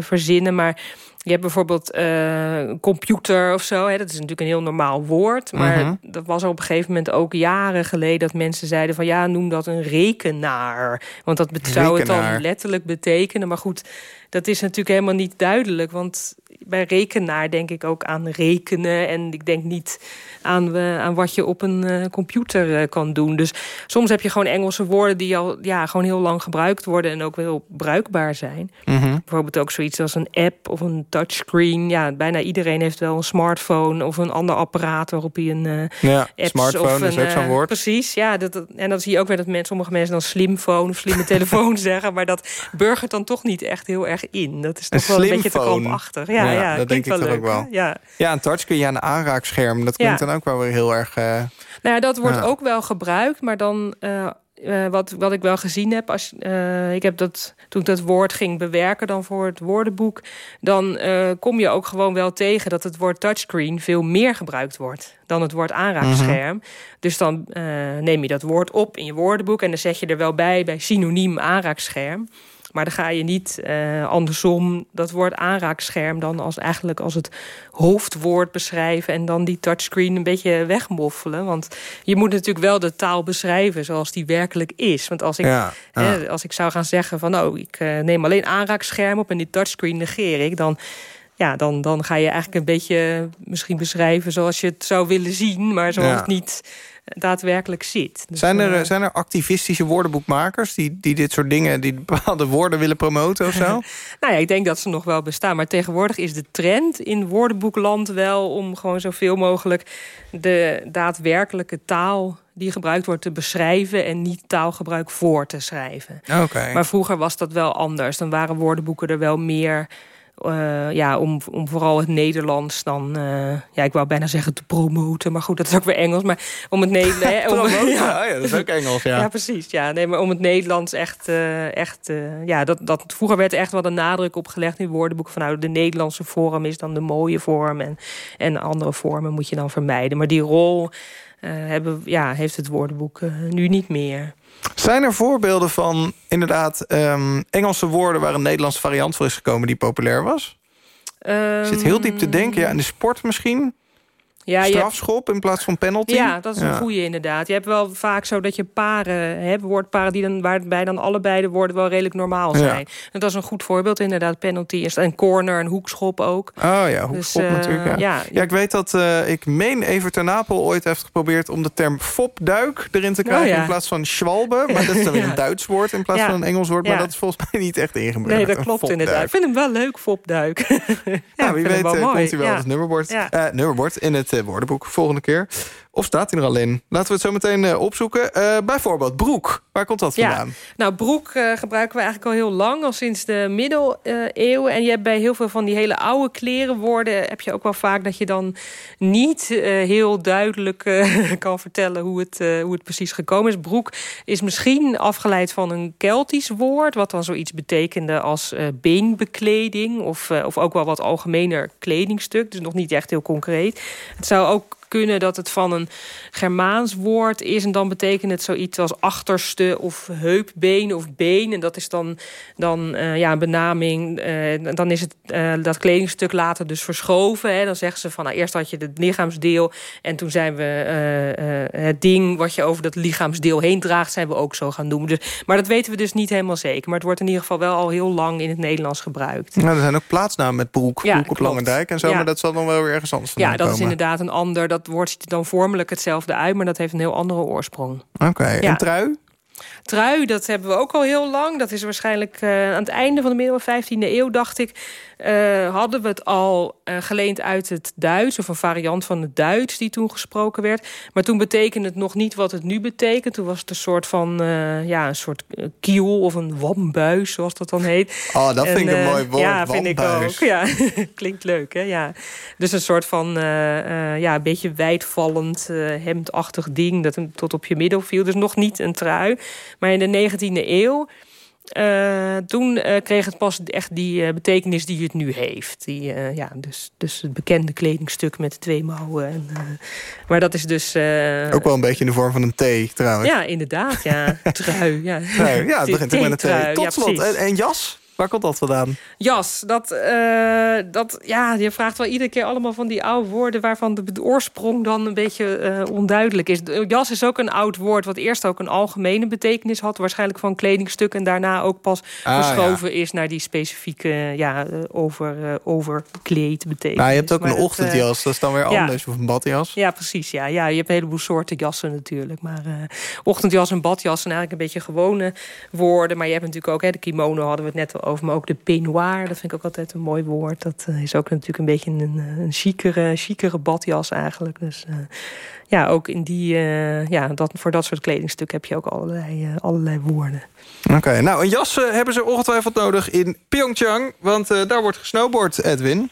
verzinnen, maar... Je hebt bijvoorbeeld uh, computer of zo. Hè? Dat is natuurlijk een heel normaal woord. Maar uh -huh. dat was op een gegeven moment ook jaren geleden... dat mensen zeiden van ja, noem dat een rekenaar. Want dat zou het dan letterlijk betekenen. Maar goed, dat is natuurlijk helemaal niet duidelijk. Want bij rekenaar denk ik ook aan rekenen. En ik denk niet aan, uh, aan wat je op een uh, computer uh, kan doen. Dus soms heb je gewoon Engelse woorden die al ja, gewoon heel lang gebruikt worden... en ook wel heel bruikbaar zijn. Mm -hmm. Bijvoorbeeld ook zoiets als een app of een touchscreen. Ja, bijna iedereen heeft wel een smartphone of een ander apparaat... waarop je een ja, smartphone of een, is ook zo'n woord. Precies, ja. Dat, en dan zie je ook weer dat mensen, sommige mensen dan slimphone of slimme *laughs* telefoon zeggen... maar dat burgert dan toch niet echt heel erg in. Dat is toch een wel een beetje te krampachtig. Ja, ja, ja dat denk ik toch ook wel. Ja. ja, een touch kun je aan een aanraakscherm. Dat klinkt Ja. dan ook wel weer heel erg... Uh... Nou ja, dat wordt Ja. ook wel gebruikt, maar dan... Uh, uh, wat, wat ik wel gezien heb, als, uh, ik heb dat, toen ik dat woord ging bewerken dan voor het woordenboek, dan uh, kom je ook gewoon wel tegen dat het woord touchscreen veel meer gebruikt wordt dan het woord aanraakscherm. Mhm. Dus dan neem je dat woord op in je woordenboek en dan zet je er wel bij bij synoniem aanraakscherm. Maar dan ga je niet uh, andersom dat woord aanraakscherm dan als eigenlijk als het hoofdwoord beschrijven en dan die touchscreen een beetje wegmoffelen. Want je moet natuurlijk wel de taal beschrijven zoals die werkelijk is. Want als ik, Ja, ja. hè, als ik zou gaan zeggen van oh, ik uh, neem alleen aanraakscherm op en die touchscreen negeer ik, dan ja, dan, dan ga je eigenlijk een beetje misschien beschrijven zoals je het zou willen zien, maar zoals Ja. het niet daadwerkelijk zit. Dus, Zijn er, eh, eh, zijn er activistische woordenboekmakers... Die, die dit soort dingen, die bepaalde woorden willen promoten of zo? *laughs* Nou ja, ik denk dat ze nog wel bestaan. Maar tegenwoordig is de trend in woordenboekland wel... om gewoon zoveel mogelijk de daadwerkelijke taal die gebruikt wordt te beschrijven... en niet taalgebruik voor te schrijven. Oké. Maar vroeger was dat wel anders. Dan waren woordenboeken er wel meer... Uh, ja, om, om vooral het Nederlands dan... Uh, ja, ik wou bijna zeggen te promoten. Maar goed, dat is ook weer Engels. Maar om het Nederlands... Promoten? *laughs* Ja. ja, dat is ook Engels, ja. Ja, precies. Ja, nee, maar om het Nederlands echt... Uh, echt ja, dat, dat, vroeger werd echt wel de nadruk op gelegd in woordenboeken... van nou, de Nederlandse vorm is dan de mooie vorm... en, en andere vormen moet je dan vermijden. Maar die rol hebben, ja, heeft het woordenboek nu niet meer. Zijn er voorbeelden van inderdaad um, Engelse woorden... waar een Nederlandse variant voor is gekomen die populair was? Um, zit heel diep te denken. Ja, in de sport misschien? Ja, Strafschop in plaats van penalty? Ja, dat is een goede inderdaad. Je hebt wel vaak zo dat je paren hebt, woordparen... Die dan, waarbij dan allebei de woorden wel redelijk normaal zijn. En dat is een goed voorbeeld inderdaad. Penalty is een corner, een hoekschop ook. Oh ja, hoekschop dus, uh, natuurlijk. Ja. Ja, ik weet dat uh, ik meen Evert ten Napel ooit heeft geprobeerd... om de term fopduik erin te krijgen oh, ja. in plaats van schwalbe. Maar dat is dan weer *laughs* een Duits woord in plaats van een Engels woord. Maar dat is volgens mij niet echt ingebracht. Nee, dat klopt inderdaad. Ik vind hem wel leuk, fopduik. *laughs* ja, wie weet uh, mooi. komt hij wel als nummerbord, nummerbord in het woordenboek volgende keer. Of staat hij er al in? Laten we het zo meteen uh, opzoeken. Uh, bijvoorbeeld broek. Waar komt dat vandaan? Ja. Nou, broek uh, gebruiken we eigenlijk al heel lang. Al sinds de middeleeuwen. En je hebt bij heel veel van die hele oude klerenwoorden... heb je ook wel vaak dat je dan niet heel duidelijk *laughs* kan vertellen... Hoe het, hoe het precies gekomen is. Broek is misschien afgeleid van een Keltisch woord... wat dan zoiets betekende als beenbekleding... Of, of ook wel wat algemener kledingstuk. Dus nog niet echt heel concreet. Het zou ook kunnen dat het van een Germaans woord is... en dan betekent het zoiets als achterste of heupbeen of been. En dat is dan, dan uh, ja, een benaming. Uh, dan is het, uh, dat kledingstuk later dus verschoven. Hè. Dan zeggen ze van, nou, eerst had je het lichaamsdeel... en toen zijn we het ding wat je over dat lichaamsdeel heen draagt... zijn we ook zo gaan noemen. Dus, maar dat weten we dus niet helemaal zeker. Maar het wordt in ieder geval wel al heel lang in het Nederlands gebruikt. Nou, er zijn ook plaatsnamen met broek, ja, broek op Langendijk en zo... Ja. maar dat zal dan wel weer ergens anders Ja, dat komen. is inderdaad een ander... Dat woord ziet er dan vormelijk hetzelfde uit, maar dat heeft een heel andere oorsprong. Oké, okay. ja. en trui? Trui, dat hebben we ook al heel lang. Dat is waarschijnlijk uh, aan het einde van de middeleeuwen 15e eeuw, dacht ik... Uh, hadden we het al uh, geleend uit het Duits... of een variant van het Duits die toen gesproken werd. Maar toen betekende het nog niet wat het nu betekent. Toen was het een soort van ja, een soort kiel of een wambuis, zoals dat dan heet. Oh, dat en, vind ik een mooi woord, Ja, vind ik ook. Ja, *laughs* klinkt leuk, hè? Ja. Dus een soort van, ja, een beetje wijdvallend, hemdachtig ding... dat hem tot op je middel viel. Dus nog niet een trui. Maar in de 19e eeuw... Uh, toen uh, kreeg het pas echt die uh, betekenis die het nu heeft. Die, ja, dus, dus het bekende kledingstuk met twee mouwen. En, maar dat is dus... Ook wel een beetje in de vorm van een T trouwens. Ja, inderdaad. Ja. *laughs* Trui. Ja, Trui. ja het *laughs* begint met een T. Tot ja, slot, en, en jas? Waar komt dat vandaan? Jas, dat, uh, dat, ja, je vraagt wel iedere keer allemaal van die oude woorden... waarvan de, de oorsprong dan een beetje uh, onduidelijk is. Jas is ook een oud woord wat eerst ook een algemene betekenis had... waarschijnlijk van kledingstuk en daarna ook pas ah, verschoven is... naar die specifieke ja, over, uh, overkleed betekenis. Nou, je hebt ook een ochtendjas, dat is dan weer anders, of een badjas. Ja, precies. Ja. ja, je hebt een heleboel soorten jassen natuurlijk. Maar ochtendjas en badjas zijn eigenlijk een beetje gewone woorden. Maar je hebt natuurlijk ook, hè, de kimono hadden we het net al over... maar ook de peignoir, dat vind ik ook altijd een mooi woord. Dat uh, is ook natuurlijk een beetje een, een chicere, badjas eigenlijk. Dus uh, ja, ook in die, uh, ja, dat, voor dat soort kledingstuk heb je ook allerlei, allerlei woorden. Oké, nou een jas hebben ze ongetwijfeld nodig in Pyeongchang. Want daar wordt gesnowboard, Edwin.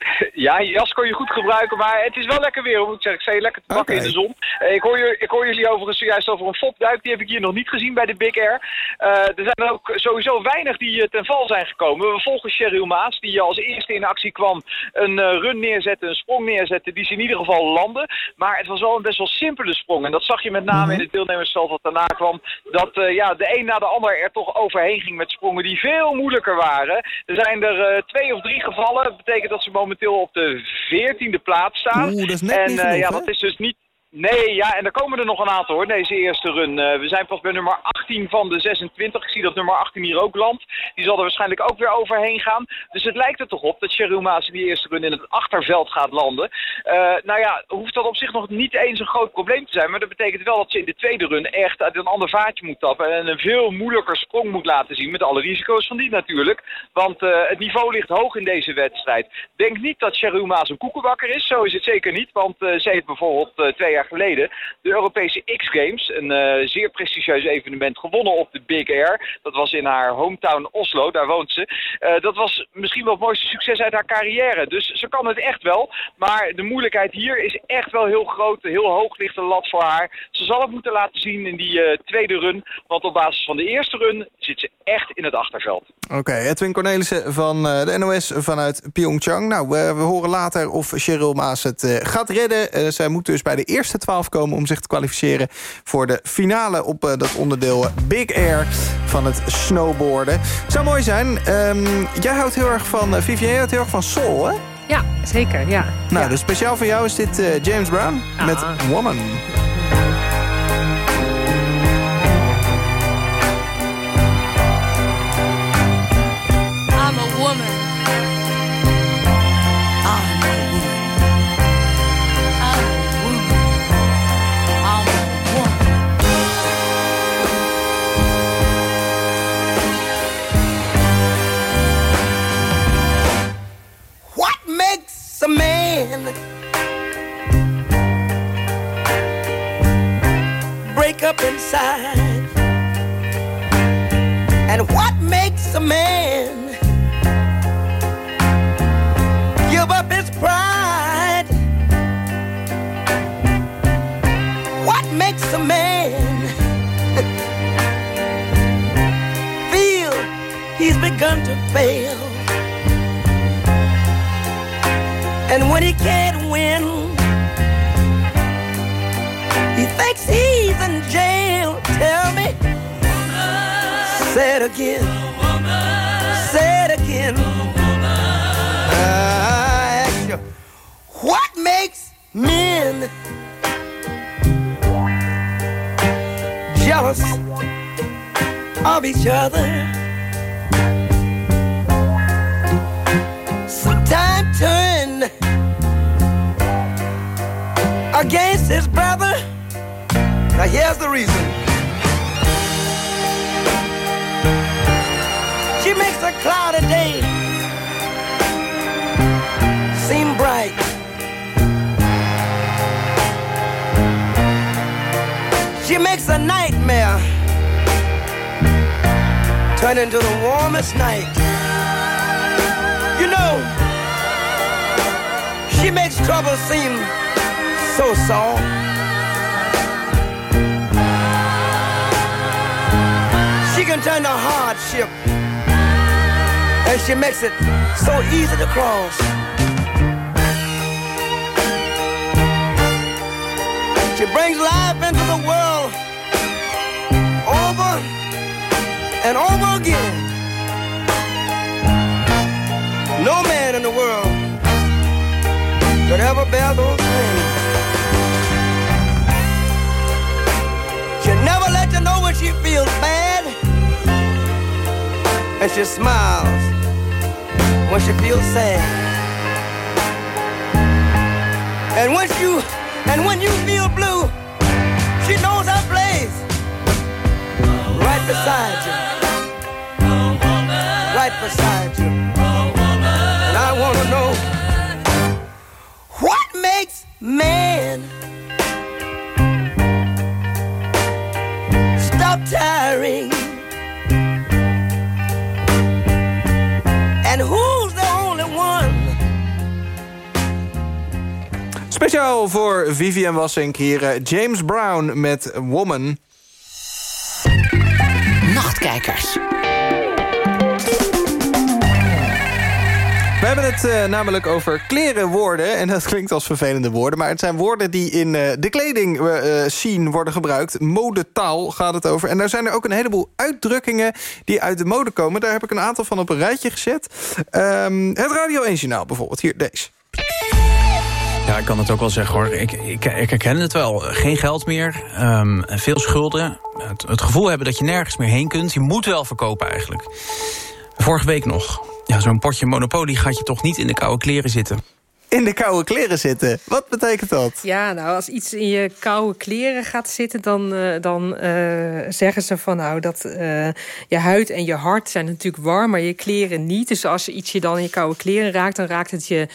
*laughs* Ja, je jas kon je goed gebruiken, maar het is wel lekker weer, moet ik zeggen. Ik zei lekker te bakken in de zon. Eh, ik, hoor je, ik hoor jullie overigens zojuist over een fopduik. Die heb ik hier nog niet gezien bij de Big Air. Uh, er zijn ook sowieso weinig die uh, ten val zijn gekomen. We volgen Cheryl Maas, die als eerste in actie kwam. Een run neerzetten, een sprong neerzetten. Die ze in ieder geval landen. Maar het was wel een best wel simpele sprong. En dat zag je met name mhm. in het deelnemersveld wat daarna kwam. Dat ja, de een na de ander er toch overheen ging met sprongen die veel moeilijker waren. Er zijn er twee of drie gevallen. Dat betekent dat ze momenteel momenteel op de veertiende plaats staan. Oeh, dat is net en, niet genoeg, ja, dat is dus niet Nee, ja, en er komen er nog een aantal hoor, deze eerste run. Uh, we zijn pas bij nummer 18 van de 26. Ik zie dat nummer 18 hier ook landt. Die zal er waarschijnlijk ook weer overheen gaan. Dus het lijkt er toch op dat Cheryl Maas in die eerste run in het achterveld gaat landen. Uh, nou ja, hoeft dat op zich nog niet eens een groot probleem te zijn. Maar dat betekent wel dat ze in de tweede run echt uit een ander vaartje moet tappen. En een veel moeilijker sprong moet laten zien. Met alle risico's van die natuurlijk. Want uh, het niveau ligt hoog in deze wedstrijd. Denk niet dat Cheryl Maas een koekenbakker is. Zo is het zeker niet. Want ze heeft bijvoorbeeld twee jaar geleden de Europese X-Games. Een uh, zeer prestigieus evenement gewonnen op de Big Air. Dat was in haar hometown Oslo, daar woont ze. Uh, dat was misschien wel het mooiste succes uit haar carrière. Dus ze kan het echt wel. Maar de moeilijkheid hier is echt wel heel groot. Heel hoog ligt de lat voor haar. Ze zal het moeten laten zien in die uh, tweede run. Want op basis van de eerste run zit ze echt in het achterveld. Oké, Edwin Cornelissen van de NOS vanuit Pyeongchang. Nou, we horen later of Cheryl Maas het gaat redden. zij moet dus bij de eerste 12 komen om zich te kwalificeren voor de finale op uh, dat onderdeel Big Air van het snowboarden. Zou mooi zijn. Um, jij houdt heel erg van, uh, Vivienne houdt heel erg van soul, hè? Ja, zeker, ja. Nou, ja. dus speciaal voor jou is dit James Brown ah. met Woman. Break up inside. And what makes a man give up his pride? What makes a man *laughs* feel he's begun to fail? And when he can't win, thinks he's in jail. Tell me, say it again, say it again. I ask you, what makes men jealous of each other? Sometimes turn against his brother. Here's the reason. She makes a cloudy day seem bright. She makes a nightmare turn into the warmest night. You know, she makes trouble seem so soft. She can turn the hardship, and she makes it so easy to cross. She brings life into the world over and over again. No man in the world could ever bear those things. She never let you know when she feels bad, and she smiles when she feels sad. And when you and when you feel blue, she knows her place right beside you, right beside you. And I want to know what makes man Speciaal voor Vivian Wassink hier eh, James Brown met Woman. Nachtkijkers. We hebben het eh, namelijk over klerenwoorden. En dat klinkt als vervelende woorden. Maar het zijn woorden die in eh, de kleding eh, scene worden gebruikt. Modetaal gaat het over. En daar zijn er ook een heleboel uitdrukkingen die uit de mode komen. Daar heb ik een aantal van op een rijtje gezet. Ehm, het Radio 1 Journaal bijvoorbeeld. Hier, deze. Ja, ik kan het ook wel zeggen hoor. Ik, ik, ik herken het wel. Geen geld meer, ehm, veel schulden. Het, het gevoel hebben dat je nergens meer heen kunt. Je moet wel verkopen eigenlijk. Vorige week nog. Ja, zo'n potje Monopoly gaat je toch niet in de koude kleren zitten. In de koude kleren zitten. Wat betekent dat? Ja, nou, als iets in je koude kleren gaat zitten... dan, eh, dan eh, zeggen ze van nou, dat eh, je huid en je hart zijn natuurlijk warm... maar je kleren niet. Dus als iets je dan in je koude kleren raakt... dan raakt het je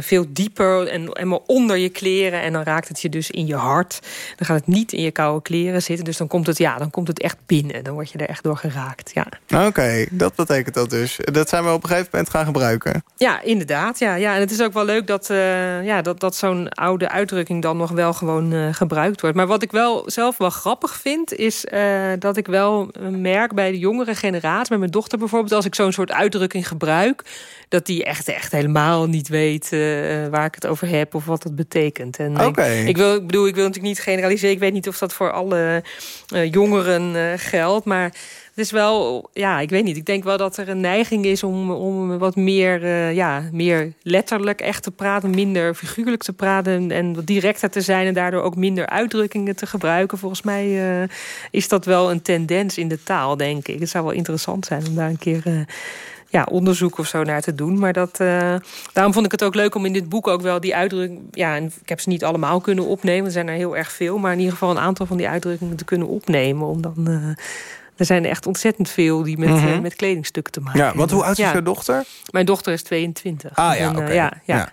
veel dieper en, en maar onder je kleren... en dan raakt het je dus in je hart. Dan gaat het niet in je koude kleren zitten. Dus dan komt het, ja, dan komt het echt binnen. Dan word je er echt door geraakt, ja. Oké, dat betekent dat dus. Dat zijn we op een gegeven moment gaan gebruiken. Ja, inderdaad. Ja, ja. En het is ook wel leuk dat, uh, ja, dat, dat zo'n oude uitdrukking dan nog wel gewoon uh, gebruikt wordt. Maar wat ik wel zelf wel grappig vind, is uh, dat ik wel merk bij de jongere generatie, bij mijn dochter bijvoorbeeld, als ik zo'n soort uitdrukking gebruik, dat die echt, echt helemaal niet weet waar ik het over heb of wat dat betekent. En okay. ik, ik, wil, ik bedoel, ik wil natuurlijk niet generaliseren. Ik weet niet of dat voor alle jongeren geldt, maar is wel, ja, ik weet niet. Ik denk wel dat er een neiging is om, om wat meer, uh, ja, meer letterlijk echt te praten. Minder figuurlijk te praten en wat directer te zijn. En daardoor ook minder uitdrukkingen te gebruiken. Volgens mij uh, is dat wel een tendens in de taal, denk ik. Het zou wel interessant zijn om daar een keer... Uh, ja, onderzoek of zo naar te doen. Maar dat, daarom vond ik het ook leuk om in dit boek ook wel die uitdrukking... Ja, en ik heb ze niet allemaal kunnen opnemen. Er zijn er heel erg veel. Maar in ieder geval een aantal van die uitdrukkingen te kunnen opnemen. Om dan... er zijn echt ontzettend veel die met, mm -hmm. uh, met kledingstukken te maken Ja, want hoe oud is jouw dochter? Mijn dochter is 22. Ah ja, en, oké. okay. ja, ja.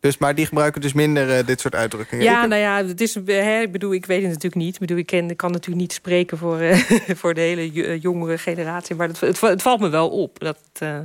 Dus, maar die gebruiken dus minder uh, dit soort uitdrukkingen? Ja, nou ja, het is, hè, ik bedoel, ik weet het natuurlijk niet. Ik, bedoel, ik, ken, ik kan natuurlijk niet spreken voor, uh, *laughs* voor de hele jongere generatie. Maar het, het, het, valt me wel op dat uh,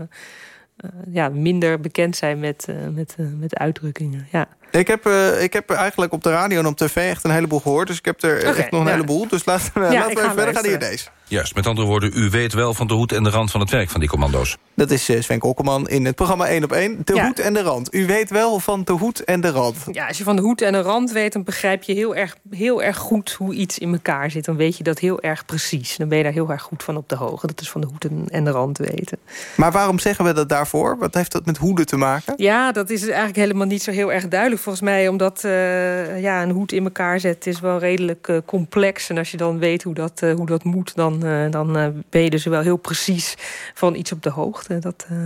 ja, minder bekend zijn met, met, met uitdrukkingen. Ja. Ik heb, ik heb eigenlijk op de radio en op tv echt een heleboel gehoord. Dus ik heb er okay, echt nog een ja. heleboel. Dus laten we, ja, laten we even verder gaan hier deze. Juist, met andere woorden, u weet wel van de hoed en de rand van het werk van die commando's. Dat is uh, Sven Kokkelman in het programma 1 op 1. De Ja. hoed en de rand. U weet wel van de hoed en de rand. Ja, als je van de hoed en de rand weet, dan begrijp je heel erg, heel erg goed hoe iets in elkaar zit. Dan weet je dat heel erg precies. Dan ben je daar heel erg goed van op de hoogte. Dat is van de hoed en- de rand weten. Maar waarom zeggen we dat daarvoor? Wat heeft dat met hoeden te maken? Ja, dat is eigenlijk helemaal niet zo heel erg duidelijk volgens mij. Omdat eh, ja, een hoed in elkaar zetten is wel redelijk eh, complex. En als je dan weet hoe dat, eh, hoe dat moet, dan, eh, dan eh, ben je dus wel heel precies van iets op de hoogte. Dat, eh,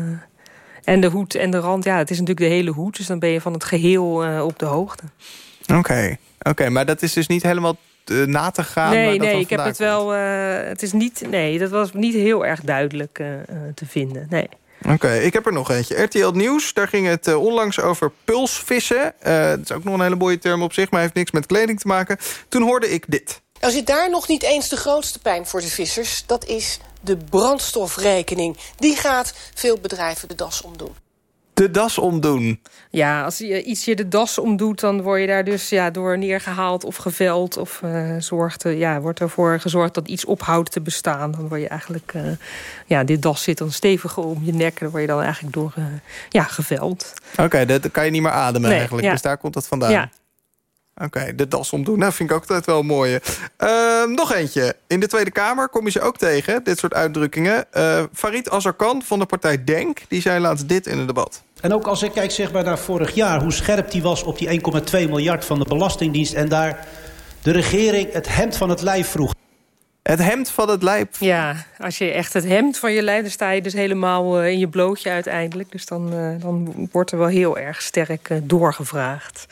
En de hoed en de rand, ja, het is natuurlijk de hele hoed. Dus dan ben je van het geheel eh, op de hoogte. Oké, oké, maar dat is dus niet helemaal na te gaan. nee, nee, dan ik heb het wel. het is niet. Nee, dat was niet heel erg duidelijk te vinden. Nee. Oké, ik heb er nog eentje. RTL Nieuws, daar ging het onlangs over pulsvissen. Dat is ook nog een hele mooie term op zich, maar heeft niks met kleding te maken. Toen hoorde ik dit. Nou zit daar nog niet eens de grootste pijn voor de vissers. Dat is de brandstofrekening. Die gaat veel bedrijven de das omdoen. De das omdoen. Ja, als je iets je de das omdoet, dan word je daar dus ja, door neergehaald of geveld. Of eh, zorgt, er- ja, wordt ervoor gezorgd dat iets ophoudt te bestaan. Dan word je eigenlijk. eh, ja, dit das zit dan stevig om je nek. Dan word je dan eigenlijk door eh, ja, geveld. Oké, dat dan kan je niet meer ademen Nee, eigenlijk. ja. Dus daar komt dat vandaan. Ja. Oké, de das omdoen. Nou, vind ik ook altijd wel een mooie. Ehm, nog eentje. In de Tweede Kamer kom je ze ook tegen, dit soort uitdrukkingen. Eh Farid Azarkan van de partij DENK, die zei laatst dit in het debat. En ook als ik kijk zeg maar, naar vorig jaar... hoe scherp die was op die 1,2 miljard van de Belastingdienst... en daar de regering het hemd van het lijf vroeg. Het hemd van het lijf. Ja, als je echt het hemd van je lijf... dan sta je dus helemaal eh, in je blootje uiteindelijk. Dus dan, uh, dan wordt er wel heel erg sterk uh, doorgevraagd.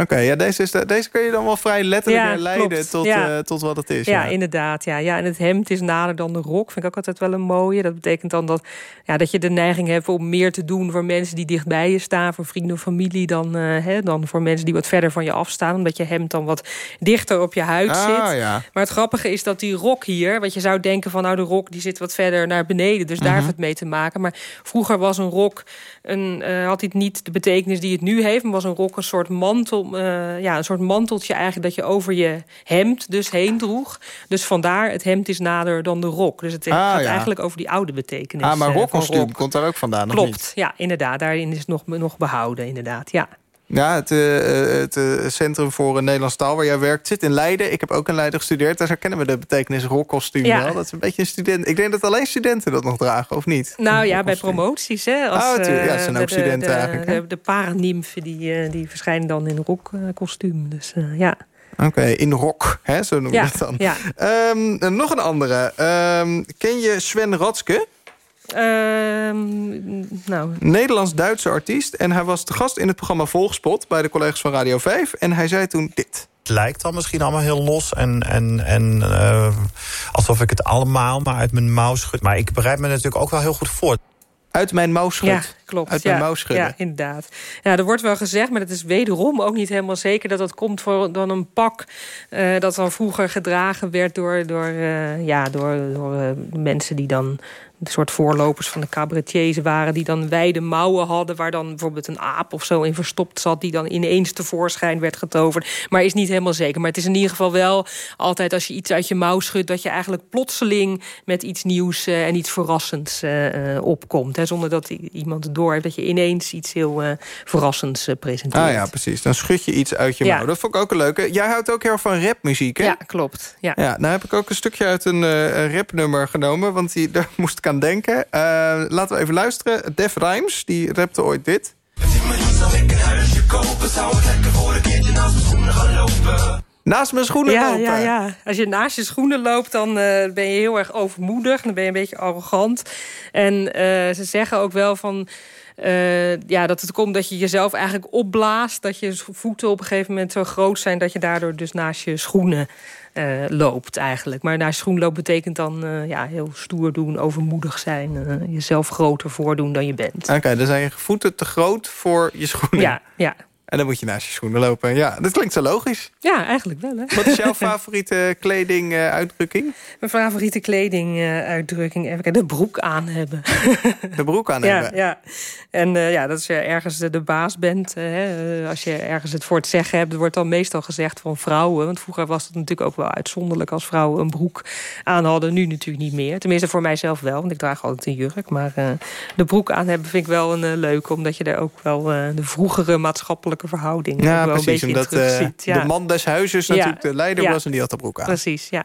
Oké, ja, deze, is de, deze kun je dan wel vrij letterlijk ja, leiden tot, ja. uh, tot wat het is. Ja, ja, inderdaad. Ja. Ja, en het hemd is nader dan de rok. Vind ik ook altijd wel een mooie. Dat betekent dan dat, ja, dat je de neiging hebt om meer te doen... voor mensen die dichtbij je staan, voor vrienden of familie... dan, uh, hè, dan voor mensen die wat verder van je afstaan. Omdat je hemd dan wat dichter op je huid ah, zit. Maar het grappige is dat die rok hier... want je zou denken van nou de rok die zit wat verder naar beneden. Dus daar Mhm. heeft het mee te maken. Maar vroeger was een rok... Een, uh, had niet de betekenis die het nu heeft. Maar was een rok een soort mantel... Uh, ja, een soort manteltje eigenlijk dat je over je hemd dus heen droeg. Dus vandaar, het hemd is nader dan de rok. Dus het Ah, gaat ja. eigenlijk over die oude betekenis. Ah, maar eh, rokkostuum rok. komt daar ook vandaan, Klopt, ja, inderdaad. Daarin is het nog, nog behouden, inderdaad, ja. Ja, het, uh, het uh, Centrum voor Nederlands Taal waar jij werkt zit in Leiden. Ik heb ook in Leiden gestudeerd. Daar herkennen we de betekenis rokkostuum Ja. wel. Dat is een beetje een student. Ik denk dat alleen studenten dat nog dragen, of niet? Nou ja, bij promoties, hè. Als, Oh. Ja, eh, zijn de- ook studenten de, eigenlijk, hè? De, de paranimfen, die, eh, die verschijnen dan in rokkostuum. Dus eh, ja. Oké, in rok, hè, zo noem je Ja, dat dan. ja. Ehm, nog een andere. Ehm, ken je Sven Ratske? Ehm, nou, Nederlands-Duitse artiest. En hij was te gast in het programma Volgspot... bij de collega's van Radio 5. En hij zei toen dit. Het lijkt dan misschien allemaal heel los en, en, en uh, alsof ik het allemaal maar uit mijn mouw schud. Maar ik bereid me natuurlijk ook wel heel goed voor. Uit mijn mouw schud? Ja, klopt. Uit ja, mijn mouw schudden? Ja, inderdaad. Ja, er wordt wel gezegd, maar het is wederom ook niet helemaal zeker... dat dat komt voor dan een pak uh, dat dan vroeger gedragen werd... door, door, uh, ja, door, door uh, mensen die dan de soort voorlopers van de cabaretiers waren... die dan wijde mouwen hadden... waar dan bijvoorbeeld een aap of zo in verstopt zat... die dan ineens tevoorschijn werd getoverd. Maar is niet helemaal zeker. Maar het is in ieder geval wel altijd als je iets uit je mouw schudt... dat je eigenlijk plotseling met iets nieuws uh, en iets verrassends uh, opkomt. Hè, zonder dat iemand het door heeft dat je ineens iets heel uh, verrassends presenteert. Ah ja, precies. Dan schud je iets uit je Ja. mouw. Dat vond ik ook een leuke. Jij houdt ook heel erg van rapmuziek, hè? Ja, klopt. Ja. Ja, nou heb ik ook een stukje uit een rapnummer genomen, want die, *laughs* daar moest ik aan denken. Uh, laten we even luisteren. Def Rhymes, die rapte ooit dit. Naast mijn schoenen ja, lopen. Ja, ja. Als je naast je schoenen loopt, dan uh, ben je heel erg overmoedig. Dan ben je een beetje arrogant. En uh, ze zeggen ook wel van... Uh, ja, dat het komt dat je jezelf eigenlijk opblaast. Dat je voeten op een gegeven moment zo groot zijn... dat je daardoor dus naast je schoenen uh, loopt eigenlijk. Maar je schoen lopen betekent dan uh, ja, heel stoer doen, overmoedig zijn. jezelf groter voordoen dan je bent. Oké, okay, dan zijn je voeten te groot voor je schoenen. Ja, ja. En dan moet je naast je schoenen lopen. Ja, dat klinkt zo logisch. Ja, eigenlijk wel. Hè? Wat is jouw *laughs* favoriete kledinguitdrukking? Mijn favoriete kledinguitdrukking? Even kijken, de broek aan hebben. De broek aan *laughs* ja, hebben? Ja, en uh, ja, dat als je ergens de, de baas bent. Uh, hè, als je ergens het voor het zeggen hebt... wordt dan meestal gezegd van vrouwen. Want vroeger was het natuurlijk ook wel uitzonderlijk... als vrouwen een broek aan hadden. Nu natuurlijk niet meer. Tenminste voor mijzelf wel, want ik draag altijd een jurk. Maar uh, de broek aan hebben vind ik wel een leuke. Omdat je daar ook wel de vroegere maatschappelijke verhouding ja, wel precies, een omdat. Ja. De man des huizes natuurlijk de leider ja. was en die had de broek aan. Precies, ja.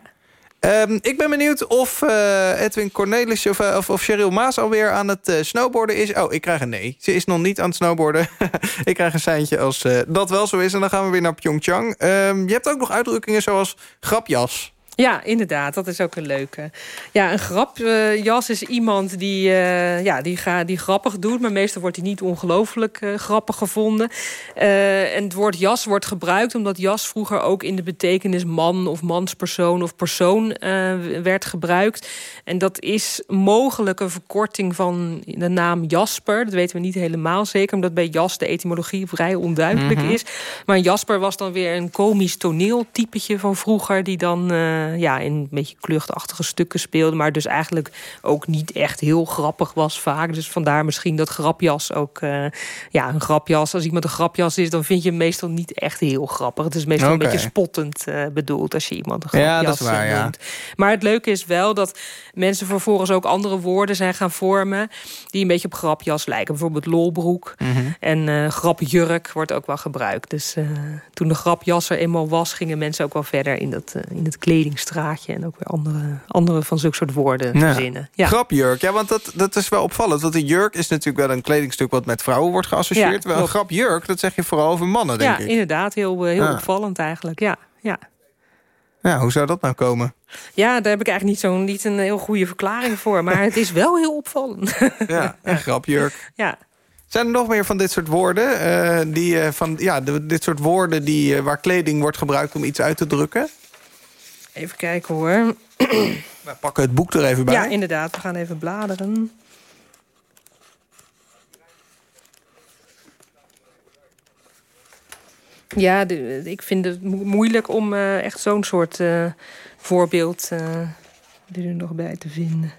Um, ik ben benieuwd of uh, Edwin Cornelis of, uh, of, of Cheryl Maas alweer aan het uh, snowboarden is. Oh, ik krijg een nee. Ze is nog niet aan het snowboarden. *laughs* ik krijg een seintje als dat wel zo is. En dan gaan we weer naar Pyeongchang. Um, je hebt ook nog uitdrukkingen zoals grapjas. Ja, inderdaad. Dat is ook een leuke. Ja, een grapjas is iemand die, uh, ja, die, ga, die grappig doet... maar meestal wordt hij niet ongelooflijk uh, grappig gevonden. En het woord jas wordt gebruikt... omdat jas vroeger ook in de betekenis man of manspersoon of persoon werd gebruikt. En dat is mogelijk een verkorting van de naam Jasper. Dat weten we niet helemaal zeker... omdat bij jas de etymologie vrij onduidelijk Mhm. mm -hmm. is. Maar Jasper was dan weer een komisch toneeltypetje van vroeger... die dan uh, ja, in een beetje kluchtachtige stukken speelde... maar dus eigenlijk ook niet echt heel grappig was vaak. Dus vandaar misschien dat grapjas ook... Uh, ja, een grapjas, als iemand een grapjas is... dan vind je hem meestal niet echt heel grappig. Het is meestal een beetje spottend uh, bedoeld... als je iemand een grapjas Ja, dat is waar, ja. Maar het leuke is wel dat mensen vervolgens ook andere woorden zijn gaan vormen... die een beetje op grapjas lijken. Bijvoorbeeld lolbroek Mhm. en grapjurk wordt ook wel gebruikt. Dus toen de grapjas er eenmaal was... gingen mensen ook wel verder in, dat, in het kledingstuk. Kledingstraatje... en ook weer andere, andere van zulke soort woorden Ja. verzinnen. Ja. Grapjurk, ja, want dat, dat is wel opvallend. Want een jurk is natuurlijk wel een kledingstuk... wat met vrouwen wordt geassocieerd. Ja, Terwijl een grapjurk, dat zeg je vooral over mannen, denk ja, ik. inderdaad. Heel, eh, heel Ja. opvallend eigenlijk. Ja, ja. Ja, hoe zou dat nou komen? ja, daar heb ik eigenlijk niet, zo'n niet een heel goede verklaring voor. Maar het is wel heel opvallend. Ja, *laughs* een grapjurk. ja. Zijn er nog meer van dit soort woorden? eh, die, eh, van, ja, de- dit soort woorden die, waar kleding wordt gebruikt om iets uit te drukken? Even kijken hoor. *clears throat* We pakken het boek er even bij. Ja, inderdaad. We gaan even bladeren. Ja, de- ik vind het mo- moeilijk om eh, echt zo'n soort eh, voorbeeld eh, er nog bij te vinden.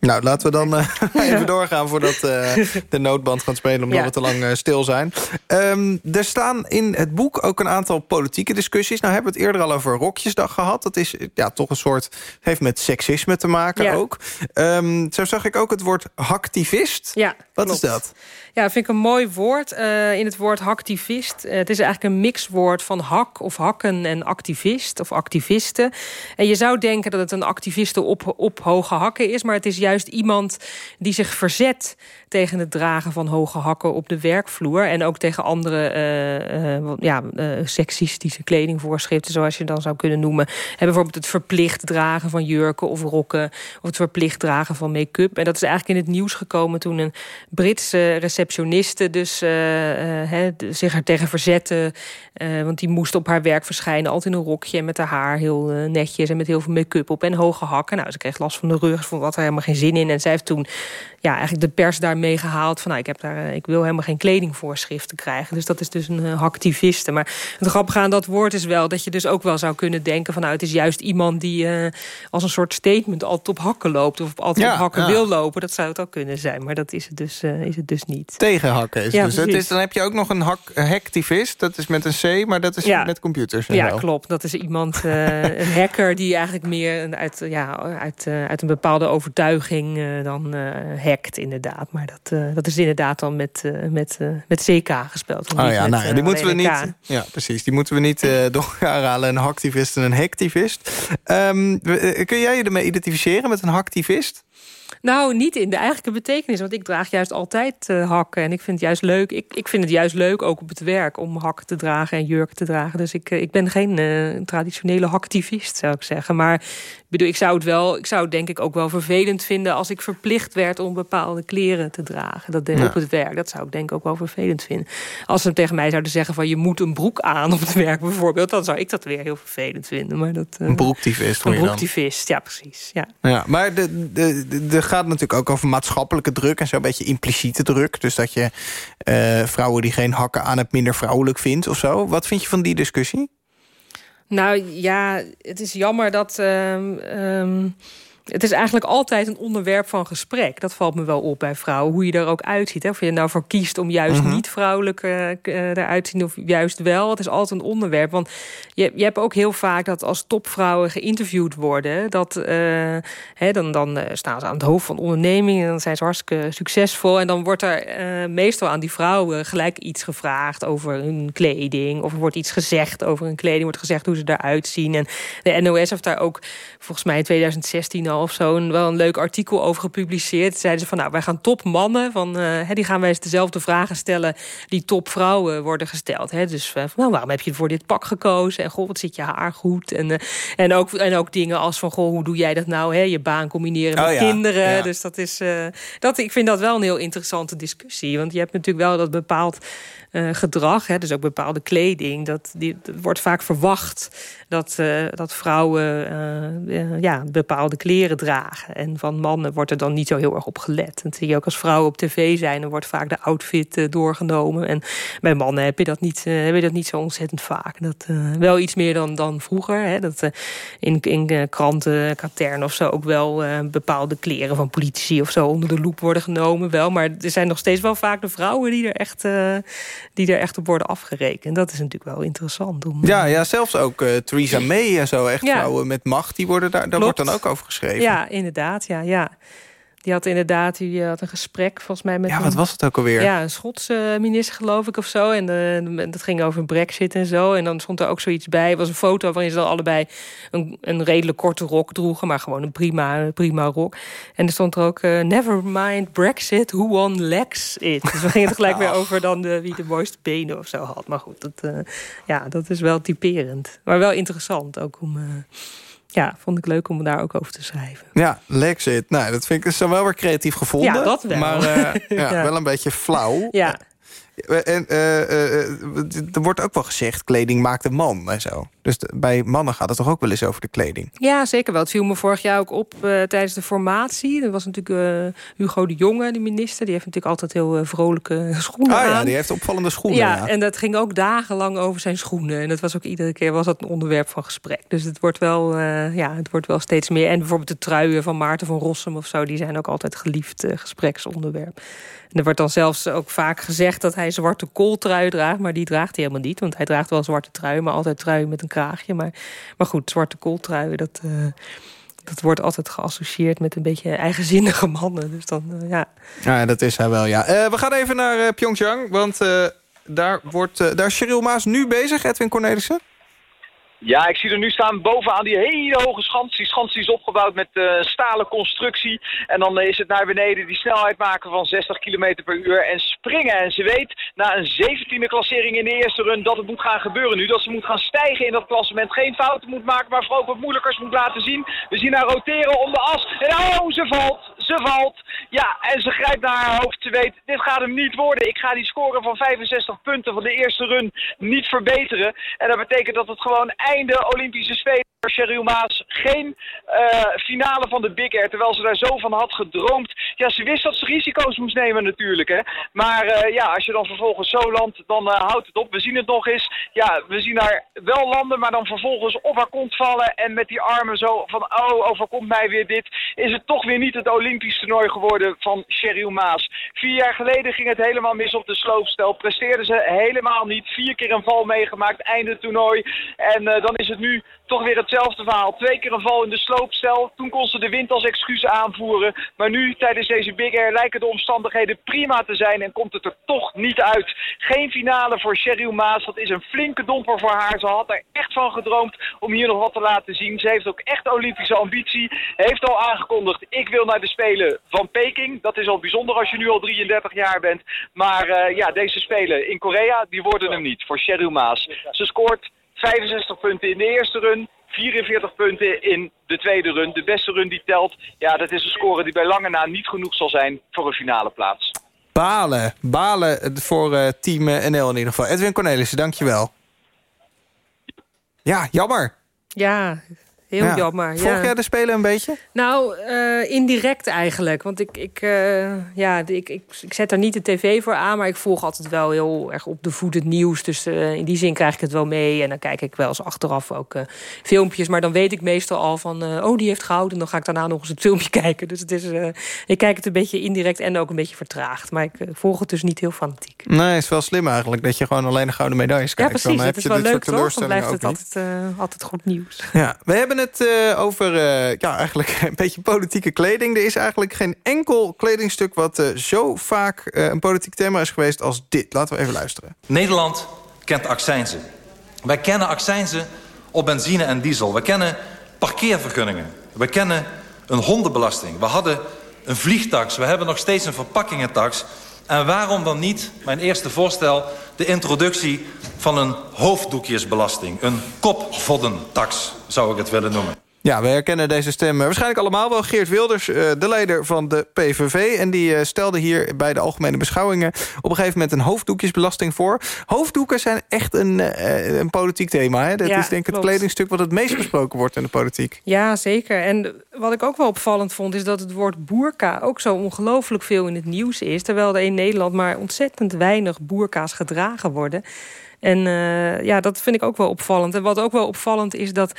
Nou, laten we dan eh, *laughs* even doorgaan voordat eh, de noodband gaat spelen... omdat Ja. we te lang eh, stil zijn. Ehm, er staan in het boek ook een aantal politieke discussies. Nou hebben we het eerder al over Rokjesdag gehad. Dat is ja, toch een soort... heeft met seksisme te maken Ja. ook. Ehm, zo zag ik ook het woord hacktivist. Ja, Wat klopt. is dat? Ja, vind ik een mooi woord. eh, in het woord hacktivist. Eh, het is eigenlijk een mixwoord van hak of hakken en activist of activisten. En je zou denken dat het een activiste op, op hoge hakken is. Maar het is juist iemand die zich verzet tegen het dragen van hoge hakken op de werkvloer. En ook tegen andere eh, ja, seksistische kledingvoorschriften, zoals je dan zou kunnen noemen. En bijvoorbeeld het verplicht dragen van jurken of rokken. Of het verplicht dragen van make-up. En dat is eigenlijk in het nieuws gekomen toen een Britse receptioniste dus eh, eh, zich er tegen verzette. Eh, want die moest op haar werk verschijnen, altijd in een rokje en met haar haar heel netjes en met heel veel make-up op en hoge hakken. Nou, ze kreeg last van de rug, vond wat er helemaal geen zin in. En zij heeft toen ja, eigenlijk de pers daarmee gehaald van nou, ik, heb daar, ik wil helemaal geen kledingvoorschriften krijgen. Dus dat is dus een hacktiviste. Maar het grappige aan dat woord is wel dat je dus ook wel zou kunnen denken van nou, het is juist iemand die als een soort statement altijd op hakken loopt of altijd Ja, op hakken ja. wil lopen. Dat zou het ook kunnen zijn, maar dat is het dus, is het dus niet. Tegenhakken is Ja, dus. Is, dan heb je ook nog een een hacktivist. Dat is met een C, maar dat is Ja. met computers. Ja, klopt. Dat is iemand, eh, een hacker die eigenlijk meer uit, ja, uit, eh, uit een bepaalde overtuiging eh, dan hackt, inderdaad. Maar dat, dat is inderdaad dan met, met, met CK gespeeld. Oh niet ja, met, nou die moeten we niet. Ja, precies. Die moeten we niet *laughs* door elkaar halen. Een hacktivist en een hacktivist. Ehm, eh, kun jij je ermee identificeren met een hacktivist? Nou, niet in de eigenlijke betekenis. Want ik draag juist altijd eh, hakken. En ik vind het juist leuk. Ik, ik vind het juist leuk, ook op het werk, om hakken te dragen en jurken te dragen. Dus ik, eh, ik ben geen eh, traditionele hacktivist, zou ik zeggen. Maar bedoel, ik zou het wel, ik zou het denk ik ook wel vervelend vinden als ik verplicht werd om bepaalde kleren te dragen. Dat deed Ja. op het werk. Dat zou ik denk ik ook wel vervelend vinden. Als ze tegen mij zouden zeggen van je moet een broek aan op het werk bijvoorbeeld, dan zou ik dat weer heel vervelend vinden. Maar dat, eh, Een broektivist, Een broektivist, ja precies. Ja. Ja, maar de, de, de, de gaat natuurlijk ook over maatschappelijke druk... en zo'n beetje impliciete druk. Dus dat je eh, vrouwen die geen hakken aan hebt... minder vrouwelijk vindt of zo. Wat vind je van die discussie? Nou ja, het is jammer dat. ehm, het is eigenlijk altijd een onderwerp van gesprek. Dat valt me wel op bij vrouwen. Hoe je er ook uitziet. Hè? Of je er nou voor kiest om juist Mhm. niet vrouwelijk eh, eh, eruit te zien. Of juist wel. Het is altijd een onderwerp. Want je, je hebt ook heel vaak dat als topvrouwen geïnterviewd worden. Dat, eh, hè, dan, dan staan ze aan het hoofd van ondernemingen. En dan zijn ze hartstikke succesvol. En dan wordt er meestal aan die vrouwen gelijk iets gevraagd over hun kleding. Of er wordt iets gezegd over hun kleding. Wordt gezegd hoe ze eruit zien. En de NOS heeft daar ook volgens mij in 2016 al of zo een, wel een leuk artikel over gepubliceerd. Zeiden ze van nou, wij gaan topmannen, van, hè, die gaan wij eens dezelfde vragen stellen die topvrouwen worden gesteld. Hè. Dus eh, van, nou, waarom heb je voor dit pak gekozen? En goh, wat zit je haar goed? En, eh, en, ook, en ook dingen als van goh, hoe doe jij dat nou? Hè? Je baan combineren met Oh ja, kinderen. ja. Dus dat is, dat, ik vind dat wel een heel interessante discussie. Want je hebt natuurlijk wel dat bepaald gedrag, hè, dus ook bepaalde kleding. Dat, wordt vaak verwacht dat, eh, dat vrouwen eh, eh, ja, bepaalde kleren dragen. En van mannen wordt er dan niet zo heel erg op gelet. Dat zie je ook als vrouwen op tv zijn, dan wordt vaak de outfit eh, doorgenomen. En bij mannen heb je dat niet, eh, heb je dat niet zo ontzettend vaak. Dat, eh, wel iets meer dan, dan vroeger. Hè, dat eh, in, in eh, kranten, katern of zo ook wel eh, bepaalde kleren van politici of zo onder de loep worden genomen. Wel, maar er zijn nog steeds wel vaak de vrouwen die er echt, eh, die er echt op worden afgerekend. Dat is natuurlijk wel interessant. Om, Ja, ja zelfs ook eh, Theresa May en zo. Echt Ja. vrouwen met macht, die worden daar, daar Klopt. wordt dan ook over geschreven. Ja, inderdaad. Ja, ja. Die had inderdaad die had een gesprek volgens mij met Ja, een, wat was het ook alweer? Ja, een Schotse minister geloof ik of zo. En eh, dat ging over brexit en zo. En dan stond er ook zoiets bij. Er was een foto waarin ze dan allebei een, een redelijk korte rok droegen. Maar gewoon een prima, prima rok. En er stond er ook... eh, Never mind brexit, who won legs it. Dus we gingen het gelijk weer *laughs* over dan de, wie de mooiste benen of zo had. Maar goed, dat, eh, ja, dat is wel typerend. Maar wel interessant ook om... eh, ja, vond ik leuk om daar ook over te schrijven. Ja, Lexit. Nou, dat vind ik zo wel weer creatief gevonden. Ja, dat wel. Maar eh, *laughs* ja, Ja. wel een beetje flauw. Ja. En eh, eh, eh, er wordt ook wel gezegd, kleding maakt een man en zo. Dus de- bij mannen gaat het toch ook wel eens over de kleding? Ja, zeker wel. Het viel me vorig jaar ook op eh, tijdens de formatie. Er was natuurlijk eh, Hugo de Jonge, de minister. Die heeft natuurlijk altijd heel eh, vrolijke *laughs* schoenen Ah ja, aan. die heeft opvallende schoenen. ja, Ja, en dat ging ook dagenlang over zijn schoenen. En dat was ook iedere keer was dat een onderwerp van gesprek. Dus het wordt wel, ja, het wordt wel steeds meer. En bijvoorbeeld de truien van Maarten van Rossum of zo... die zijn ook altijd geliefd gespreksonderwerp. En er wordt dan zelfs ook vaak gezegd dat hij zwarte kooltrui draagt... maar die draagt hij helemaal niet. Want hij draagt wel zwarte trui, maar altijd trui met een kraagje. Maar, maar goed, zwarte kooltrui, dat... eh, dat wordt altijd geassocieerd met een beetje eigenzinnige mannen. Dus dan, eh, ja. Ja, dat is hij wel, ja. Eh, we gaan even naar Pyeongchang, want daar, wordt, daar is Cheryl Maas nu bezig, Edwin Cornelissen. Ja, ik zie er nu staan bovenaan die hele hoge schans. Die schans is opgebouwd met een stalen constructie. En dan eh, is het naar beneden die snelheid maken van 60 km per uur en springen. En ze weet na een 17e klassering in de eerste run dat het moet gaan gebeuren nu. Dat ze moet gaan stijgen in dat klassement. Geen fouten moet maken, maar vooral ook wat moeilijkers moet laten zien. We zien haar roteren om de as. En oh, ze valt! Ze valt! Ja, en ze grijpt naar haar hoofd. Ze weet, dit gaat hem niet worden. Ik ga die score van 65 punten van de eerste run niet verbeteren. En dat betekent dat het gewoon einde Olympische Spelen Cheryl Maas. Geen eh, finale van de Big Air, terwijl ze daar zo van had gedroomd. Ja, ze wist dat ze risico's moest nemen natuurlijk. Hè. Maar eh, ja, als je dan vervolgens zo landt, dan eh, houdt het op. We zien het nog eens. Ja, we zien haar wel landen, maar dan vervolgens op haar kont vallen. En met die armen zo van, oh, overkomt mij weer dit. Is het toch weer niet het Olympisch toernooi geworden van Cheryl Maas. Vier jaar geleden ging het helemaal mis op de sloopstel. Presteerde ze helemaal niet. Vier keer een val meegemaakt, einde toernooi. En dan is het nu toch weer hetzelfde verhaal. Twee keer een val in de sloopstel. Toen kon ze de wind als excuus aanvoeren. Maar nu, tijdens deze Big Air, lijken de omstandigheden prima te zijn. En komt het er toch niet uit. Geen finale voor Cheryl Maas. Dat is een flinke domper voor haar. Ze had er echt van gedroomd om hier nog wat te laten zien. Ze heeft ook echt Olympische ambitie. Heeft al aangekondigd, ik wil naar de Spelen van Peking. Dat is al bijzonder als je nu al 33 jaar bent. Maar eh, ja, deze Spelen in Korea, die worden hem niet voor Cheryl Maas. Ze scoort 65 punten in de eerste run. 44 punten in de tweede run. De beste run die telt. Ja, dat is een score die bij lange na niet genoeg zal zijn voor een finale plaats. Balen, balen voor eh, team NL in ieder geval. Edwin Cornelissen, dankjewel. Ja, jammer. Ja, heel Ja. jammer. Volg ja. jij de Spelen een beetje? Nou, eh, indirect eigenlijk. Want ik, ik, eh, ja, ik, ik, ik zet daar niet de tv voor aan... maar ik volg altijd wel heel erg op de voet het nieuws. Dus eh, in die zin krijg ik het wel mee. En dan kijk ik wel eens achteraf ook filmpjes. Maar dan weet ik meestal al van... oh, die heeft goud. En dan ga ik daarna nog eens het filmpje *laughs* kijken. Dus het is, ik kijk het een beetje indirect en ook een beetje vertraagd. Maar ik volg het dus niet heel fanatiek. Nee, is wel slim eigenlijk dat je gewoon alleen de gouden medailles Ja, kijkt. precies. Dan heb Het is je wel dit leuk, toch? Dan blijft het altijd, altijd goed nieuws. Ja, we hebben het eh, over eh, ja, eigenlijk *laughs* een beetje politieke kleding. Er is eigenlijk geen enkel kledingstuk wat eh, zo vaak een politiek thema is geweest als dit. Laten we even luisteren. Nederland kent accijnzen. Wij kennen accijnzen op benzine en diesel. We kennen parkeervergunningen. We kennen een hondenbelasting. We hadden een vliegtax. We hebben nog steeds een verpakkingentax. En waarom dan niet, mijn eerste voorstel... de introductie van een hoofddoekjesbelasting. Een kopvoddentax, zou ik het willen noemen. Ja, we herkennen deze stem eh, waarschijnlijk allemaal wel. Geert Wilders, eh, de leider van de PVV. En die eh, stelde hier bij de algemene beschouwingen... op een gegeven moment een hoofddoekjesbelasting voor. Hoofddoeken zijn echt een, een politiek thema. Hè? Dat Ja, is denk ik het kledingstuk wat het meest besproken wordt in de politiek. Ja, zeker. En wat ik ook wel opvallend vond... is dat het woord boerka ook zo ongelooflijk veel in het nieuws is... terwijl er in Nederland maar ontzettend weinig boerka's gedragen worden. En uh, ja, dat vind ik ook wel opvallend. En wat ook wel opvallend is dat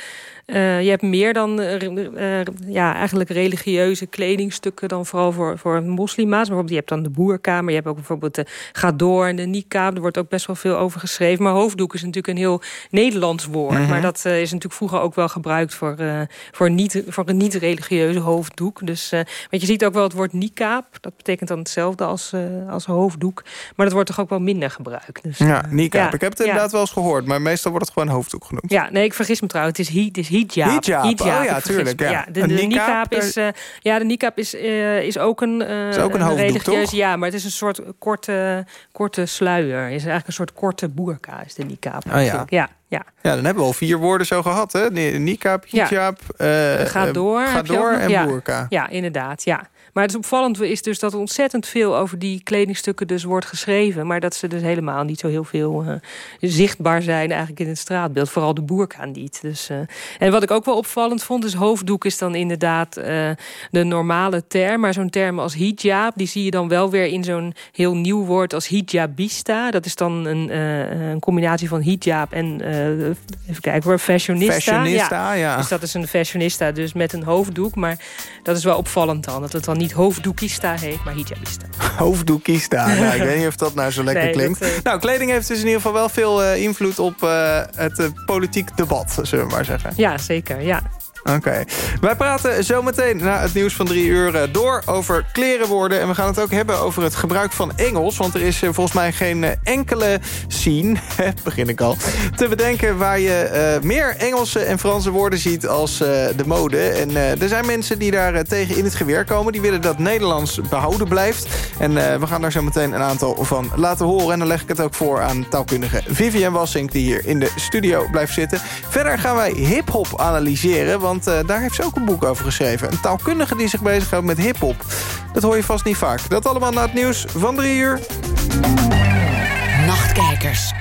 je hebt meer dan uh, ja, eigenlijk religieuze kledingstukken dan vooral voor, voor moslima's. Bijvoorbeeld, je hebt dan de boerkamer, je hebt ook bijvoorbeeld de ga door en de niqab. Er wordt ook best wel veel over geschreven. Maar hoofddoek is natuurlijk een heel Nederlands woord. Mm -hmm. Maar dat is natuurlijk vroeger ook wel gebruikt voor, voor, niet, voor een niet-religieuze hoofddoek. Dus, want je ziet ook wel het woord niqab. Dat betekent dan hetzelfde als, als hoofddoek. Maar dat wordt toch ook wel minder gebruikt. Dus, ja, niqab. Ja, ik heb het inderdaad ja. wel eens gehoord. Maar meestal wordt het gewoon hoofddoek genoemd. Ja, nee, ik vergis me trouwens. Het is, het is hijab. Hijab, hijab. oh ja, tuurlijk. Ja. ja de, de niqab is, uh, ja, de niqab is, uh, is ook een, uh, is ook een, een religieuze... Ja, maar het is een soort korte, korte sluier. Het is eigenlijk een soort korte boerka, is de niqab. Oh ja. Ja. Ja. ja, dan hebben we al vier woorden zo gehad, hè? Niqab, hijab, ja. ga door, ga door en ja. boerka. Ja, inderdaad, ja. Maar het opvallend is dus dat er ontzettend veel over die kledingstukken dus wordt geschreven. Maar dat ze dus helemaal niet zo heel veel uh, zichtbaar zijn eigenlijk in het straatbeeld. Vooral de boerka niet. Dus, uh, en wat ik ook wel opvallend vond, is hoofddoek is dan inderdaad uh, de normale term. Maar zo'n term als hijab, die zie je dan wel weer in zo'n heel nieuw woord als hijabista. Dat is dan een, een combinatie van hijab en, even kijken hoor, fashionista. Fashionista, ja. ja. Dus dat is een fashionista dus met een hoofddoek. Maar dat is wel opvallend dan, dat het dan niet hoofddoekista heet, maar hijabista. Hoofddoekista. *laughs* nou, ik weet niet of dat nou zo lekker nee, klinkt. Dat, uh... Nou, kleding heeft dus in ieder geval wel veel uh, invloed op uh, het politiek debat, zullen we maar zeggen. Ja, zeker. Ja. Oké. Wij praten zometeen na het nieuws van drie uur door over klerenwoorden. En we gaan het ook hebben over het gebruik van Engels. Want er is volgens mij geen enkele scene, *laughs* begin ik al... te bedenken waar je meer Engelse en Franse woorden ziet als de mode. En er zijn mensen die daar tegen in het geweer komen. Die willen dat Nederlands behouden blijft. En we gaan daar zo meteen een aantal van laten horen. En dan leg ik het ook voor aan taalkundige Vivian Wassink... die hier in de studio blijft zitten. Verder gaan wij hip-hop analyseren... Want want uh, daar heeft ze ook een boek over geschreven. Een taalkundige die zich bezighoudt met hiphop. Dat hoor je vast niet vaak. Dat allemaal na het nieuws van drie uur. Nachtkijkers.